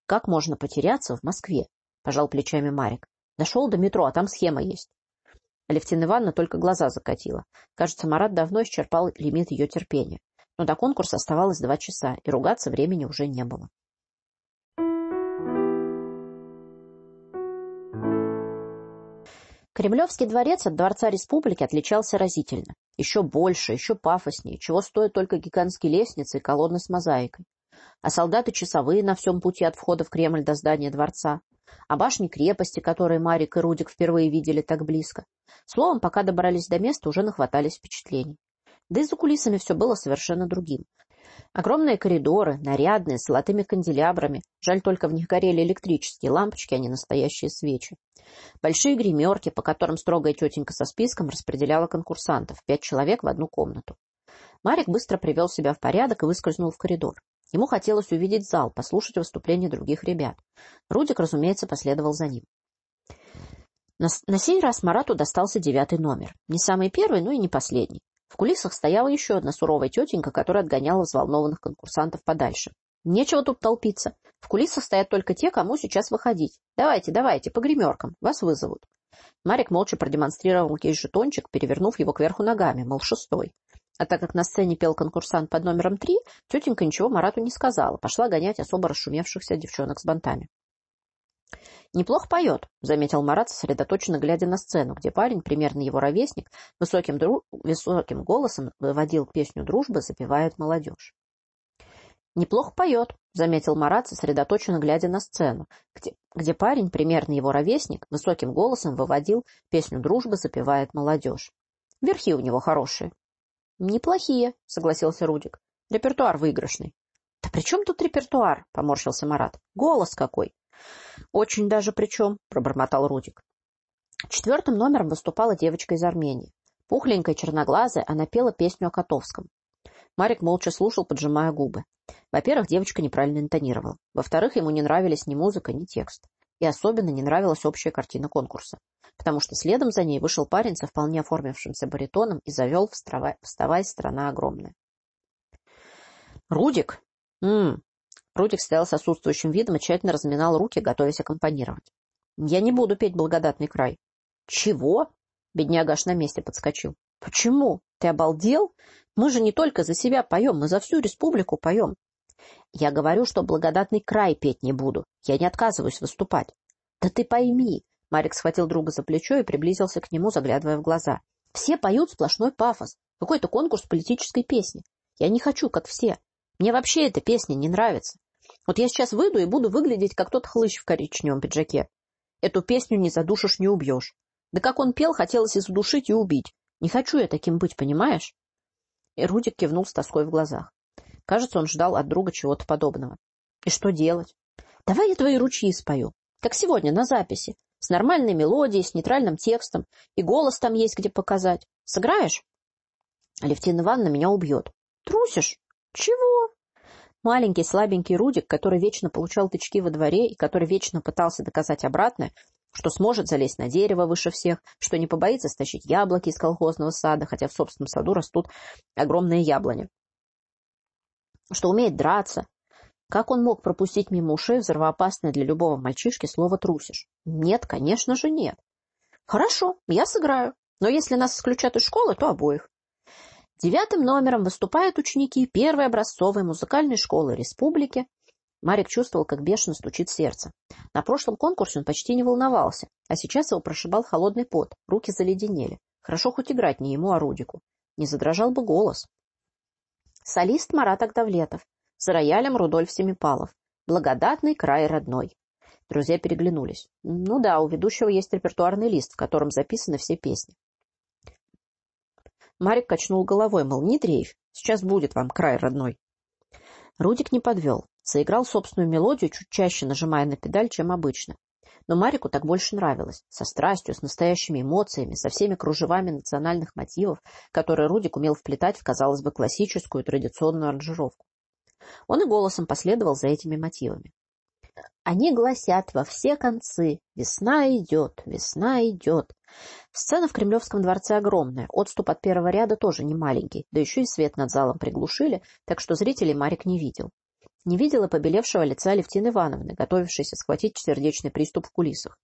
Как можно потеряться в Москве? Пожал плечами Марик. Дошел до метро, а там схема есть. Алевтина Ивановна только глаза закатила. Кажется, Марат давно исчерпал лимит ее терпения. Но до конкурса оставалось два часа, и ругаться времени уже не было. Кремлевский дворец от Дворца Республики отличался разительно. Еще больше, еще пафоснее, чего стоят только гигантские лестницы и колонны с мозаикой. А солдаты часовые на всем пути от входа в Кремль до здания дворца. А башни крепости, которые Марик и Рудик впервые видели так близко. Словом, пока добрались до места, уже нахватались впечатлений. Да и за кулисами все было совершенно другим. Огромные коридоры, нарядные, с золотыми канделябрами. Жаль, только в них горели электрические лампочки, а не настоящие свечи. Большие гримерки, по которым строгая тетенька со списком распределяла конкурсантов, пять человек в одну комнату. Марик быстро привел себя в порядок и выскользнул в коридор. Ему хотелось увидеть зал, послушать выступления других ребят. Рудик, разумеется, последовал за ним. На, на сей раз Марату достался девятый номер. Не самый первый, но и не последний. В кулисах стояла еще одна суровая тетенька, которая отгоняла взволнованных конкурсантов подальше. Нечего тут толпиться. В кулисах стоят только те, кому сейчас выходить. Давайте, давайте, по гримеркам. Вас вызовут. Марик молча продемонстрировал кейс-жетончик, перевернув его кверху ногами, мол, шестой. А так как на сцене пел конкурсант под номером три, тетенька ничего Марату не сказала, пошла гонять особо расшумевшихся девчонок с бантами. «Неплохо поет», — заметил Марат, сосредоточенно глядя на сцену, где парень, примерно его ровесник, высоким, дру... высоким голосом выводил песню «Дружбы», запевает молодежь. «Неплохо поет», — заметил Марат, сосредоточенно глядя на сцену, где, где парень, примерно его ровесник, высоким голосом выводил песню «Дружбы», запевает молодежь. «Верхи у него хорошие». «Неплохие», — согласился Рудик. «Репертуар выигрышный». «Да при чем тут репертуар?» — поморщился Марат. «Голос какой!» «Очень даже причем», — пробормотал Рудик. Четвертым номером выступала девочка из Армении. Пухленькая, черноглазая, она пела песню о Котовском. Марик молча слушал, поджимая губы. Во-первых, девочка неправильно интонировала. Во-вторых, ему не нравились ни музыка, ни текст. И особенно не нравилась общая картина конкурса. Потому что следом за ней вышел парень со вполне оформившимся баритоном и завел «Вставай, страна огромная». «Рудик? М -м, Рудик стоял с отсутствующим видом и тщательно разминал руки, готовясь аккомпанировать. «Я не буду петь благодатный край». «Чего?» Бедняга аж на месте подскочил. «Почему? Ты обалдел? Мы же не только за себя поем, мы за всю республику поем». «Я говорю, что благодатный край петь не буду. Я не отказываюсь выступать». «Да ты пойми!» Марик схватил друга за плечо и приблизился к нему, заглядывая в глаза. «Все поют сплошной пафос. Какой-то конкурс политической песни. Я не хочу, как все. Мне вообще эта песня не нравится. Вот я сейчас выйду и буду выглядеть, как тот хлыщ в коричневом пиджаке. Эту песню не задушишь, не убьешь. Да как он пел, хотелось и задушить, и убить. Не хочу я таким быть, понимаешь? И Рудик кивнул с тоской в глазах. Кажется, он ждал от друга чего-то подобного. И что делать? Давай я твои ручьи спою. Как сегодня, на записи. С нормальной мелодией, с нейтральным текстом. И голос там есть где показать. Сыграешь? Алевтина Ивановна меня убьет. Трусишь? Чего? Маленький слабенький Рудик, который вечно получал тычки во дворе и который вечно пытался доказать обратное, что сможет залезть на дерево выше всех, что не побоится стащить яблоки из колхозного сада, хотя в собственном саду растут огромные яблони, что умеет драться. Как он мог пропустить мимо ушей взрывоопасное для любого мальчишки слово «трусишь»? Нет, конечно же нет. Хорошо, я сыграю, но если нас исключат из школы, то обоих. Девятым номером выступают ученики первой образцовой музыкальной школы республики. Марик чувствовал, как бешено стучит сердце. На прошлом конкурсе он почти не волновался, а сейчас его прошибал холодный пот, руки заледенели. Хорошо хоть играть не ему, а Рудику. Не задрожал бы голос. Солист Марат Агдавлетов. За роялем Рудольф Семипалов. Благодатный край родной. Друзья переглянулись. Ну да, у ведущего есть репертуарный лист, в котором записаны все песни. Марик качнул головой, мол, не дрейфь, сейчас будет вам край родной. Рудик не подвел. Заиграл собственную мелодию, чуть чаще нажимая на педаль, чем обычно. Но Марику так больше нравилось. Со страстью, с настоящими эмоциями, со всеми кружевами национальных мотивов, которые Рудик умел вплетать в, казалось бы, классическую традиционную аранжировку. Он и голосом последовал за этими мотивами. Они гласят во все концы «Весна идет, весна идет». Сцена в Кремлевском дворце огромная, отступ от первого ряда тоже не маленький, да еще и свет над залом приглушили, так что зрителей Марик не видел. Не видела побелевшего лица Левтины Ивановны, готовившейся схватить сердечный приступ в кулисах.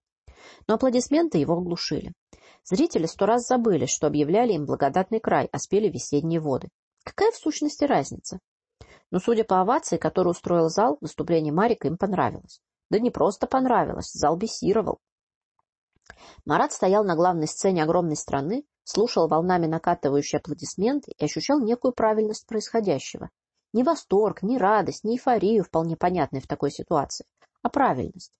Но аплодисменты его оглушили. Зрители сто раз забыли, что объявляли им благодатный край, а спели весенние воды. Какая в сущности разница? Но, судя по овации, которую устроил зал, выступление Марика им понравилось. Да не просто понравилось, зал бесировал. Марат стоял на главной сцене огромной страны, слушал волнами накатывающие аплодисменты и ощущал некую правильность происходящего. Не восторг, не радость, не эйфорию, вполне понятной в такой ситуации, а правильность.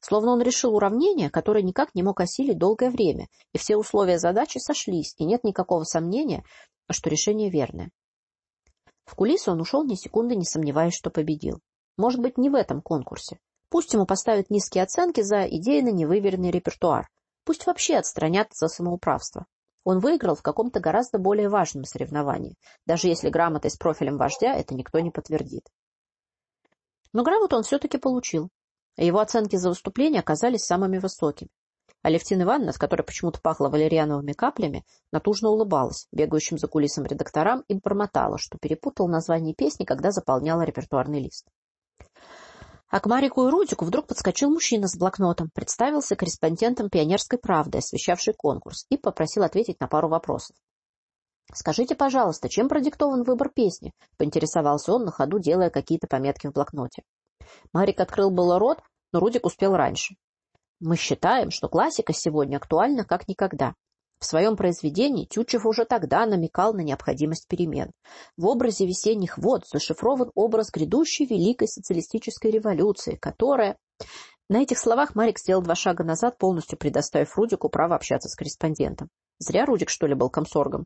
Словно он решил уравнение, которое никак не мог осилить долгое время, и все условия задачи сошлись, и нет никакого сомнения, что решение верное. В кулисы он ушел ни секунды, не сомневаясь, что победил. Может быть, не в этом конкурсе. Пусть ему поставят низкие оценки за идейно невыверенный репертуар. Пусть вообще отстранят за самоуправство. Он выиграл в каком-то гораздо более важном соревновании, даже если грамотой с профилем вождя это никто не подтвердит. Но грамоту он все-таки получил, а его оценки за выступление оказались самыми высокими. Алевтина Ивановна, с которой почему-то пахло валериановыми каплями, натужно улыбалась, бегающим за кулисом редакторам, и бормотала, что перепутал название песни, когда заполняла репертуарный лист. А к Марику и Рудику вдруг подскочил мужчина с блокнотом, представился корреспондентом «Пионерской правды», освещавший конкурс, и попросил ответить на пару вопросов. «Скажите, пожалуйста, чем продиктован выбор песни?» — поинтересовался он на ходу, делая какие-то пометки в блокноте. Марик открыл было рот, но Рудик успел раньше. Мы считаем, что классика сегодня актуальна как никогда. В своем произведении Тютчев уже тогда намекал на необходимость перемен. В образе весенних вод зашифрован образ грядущей великой социалистической революции, которая... На этих словах Марик сделал два шага назад, полностью предоставив Рудику право общаться с корреспондентом. Зря Рудик, что ли, был комсоргом.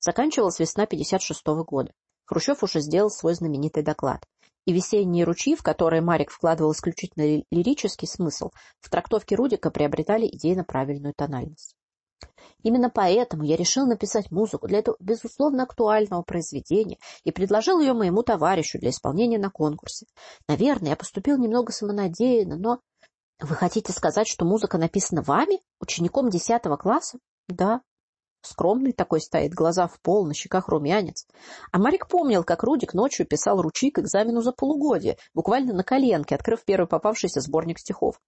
Заканчивалась весна 56 -го года. Хрущев уже сделал свой знаменитый доклад и весенние ручьи, в которые Марик вкладывал исключительно лирический смысл, в трактовке Рудика приобретали идейно правильную тональность. Именно поэтому я решил написать музыку для этого безусловно актуального произведения и предложил ее моему товарищу для исполнения на конкурсе. Наверное, я поступил немного самонадеянно, но... Вы хотите сказать, что музыка написана вами, учеником десятого класса? Да, Скромный такой стоит, глаза в пол, на щеках румянец. А Марик помнил, как Рудик ночью писал ручи к экзамену за полугодие, буквально на коленке, открыв первый попавшийся сборник стихов.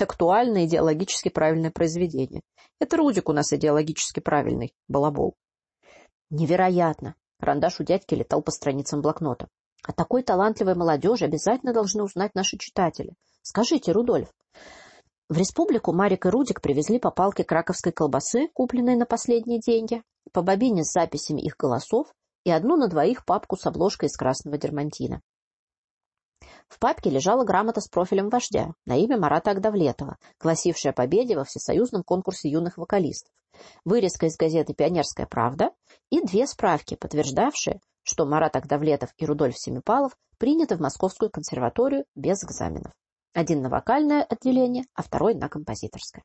Актуальное идеологически правильное произведение. Это Рудик у нас идеологически правильный, балабол. Невероятно. Карандаш у дядьки летал по страницам блокнота. О такой талантливой молодежи обязательно должны узнать наши читатели. Скажите, Рудольф, в республику Марик и Рудик привезли по палке краковской колбасы, купленной на последние деньги, по бобине с записями их голосов и одну на двоих папку с обложкой из красного дермантина. В папке лежала грамота с профилем вождя на имя Марата Агдавлетова, гласившая о победе во всесоюзном конкурсе юных вокалистов, вырезка из газеты «Пионерская правда» и две справки, подтверждавшие, что Марат Агдавлетов и Рудольф Семипалов приняты в Московскую консерваторию без экзаменов. Один на вокальное отделение, а второй на композиторское.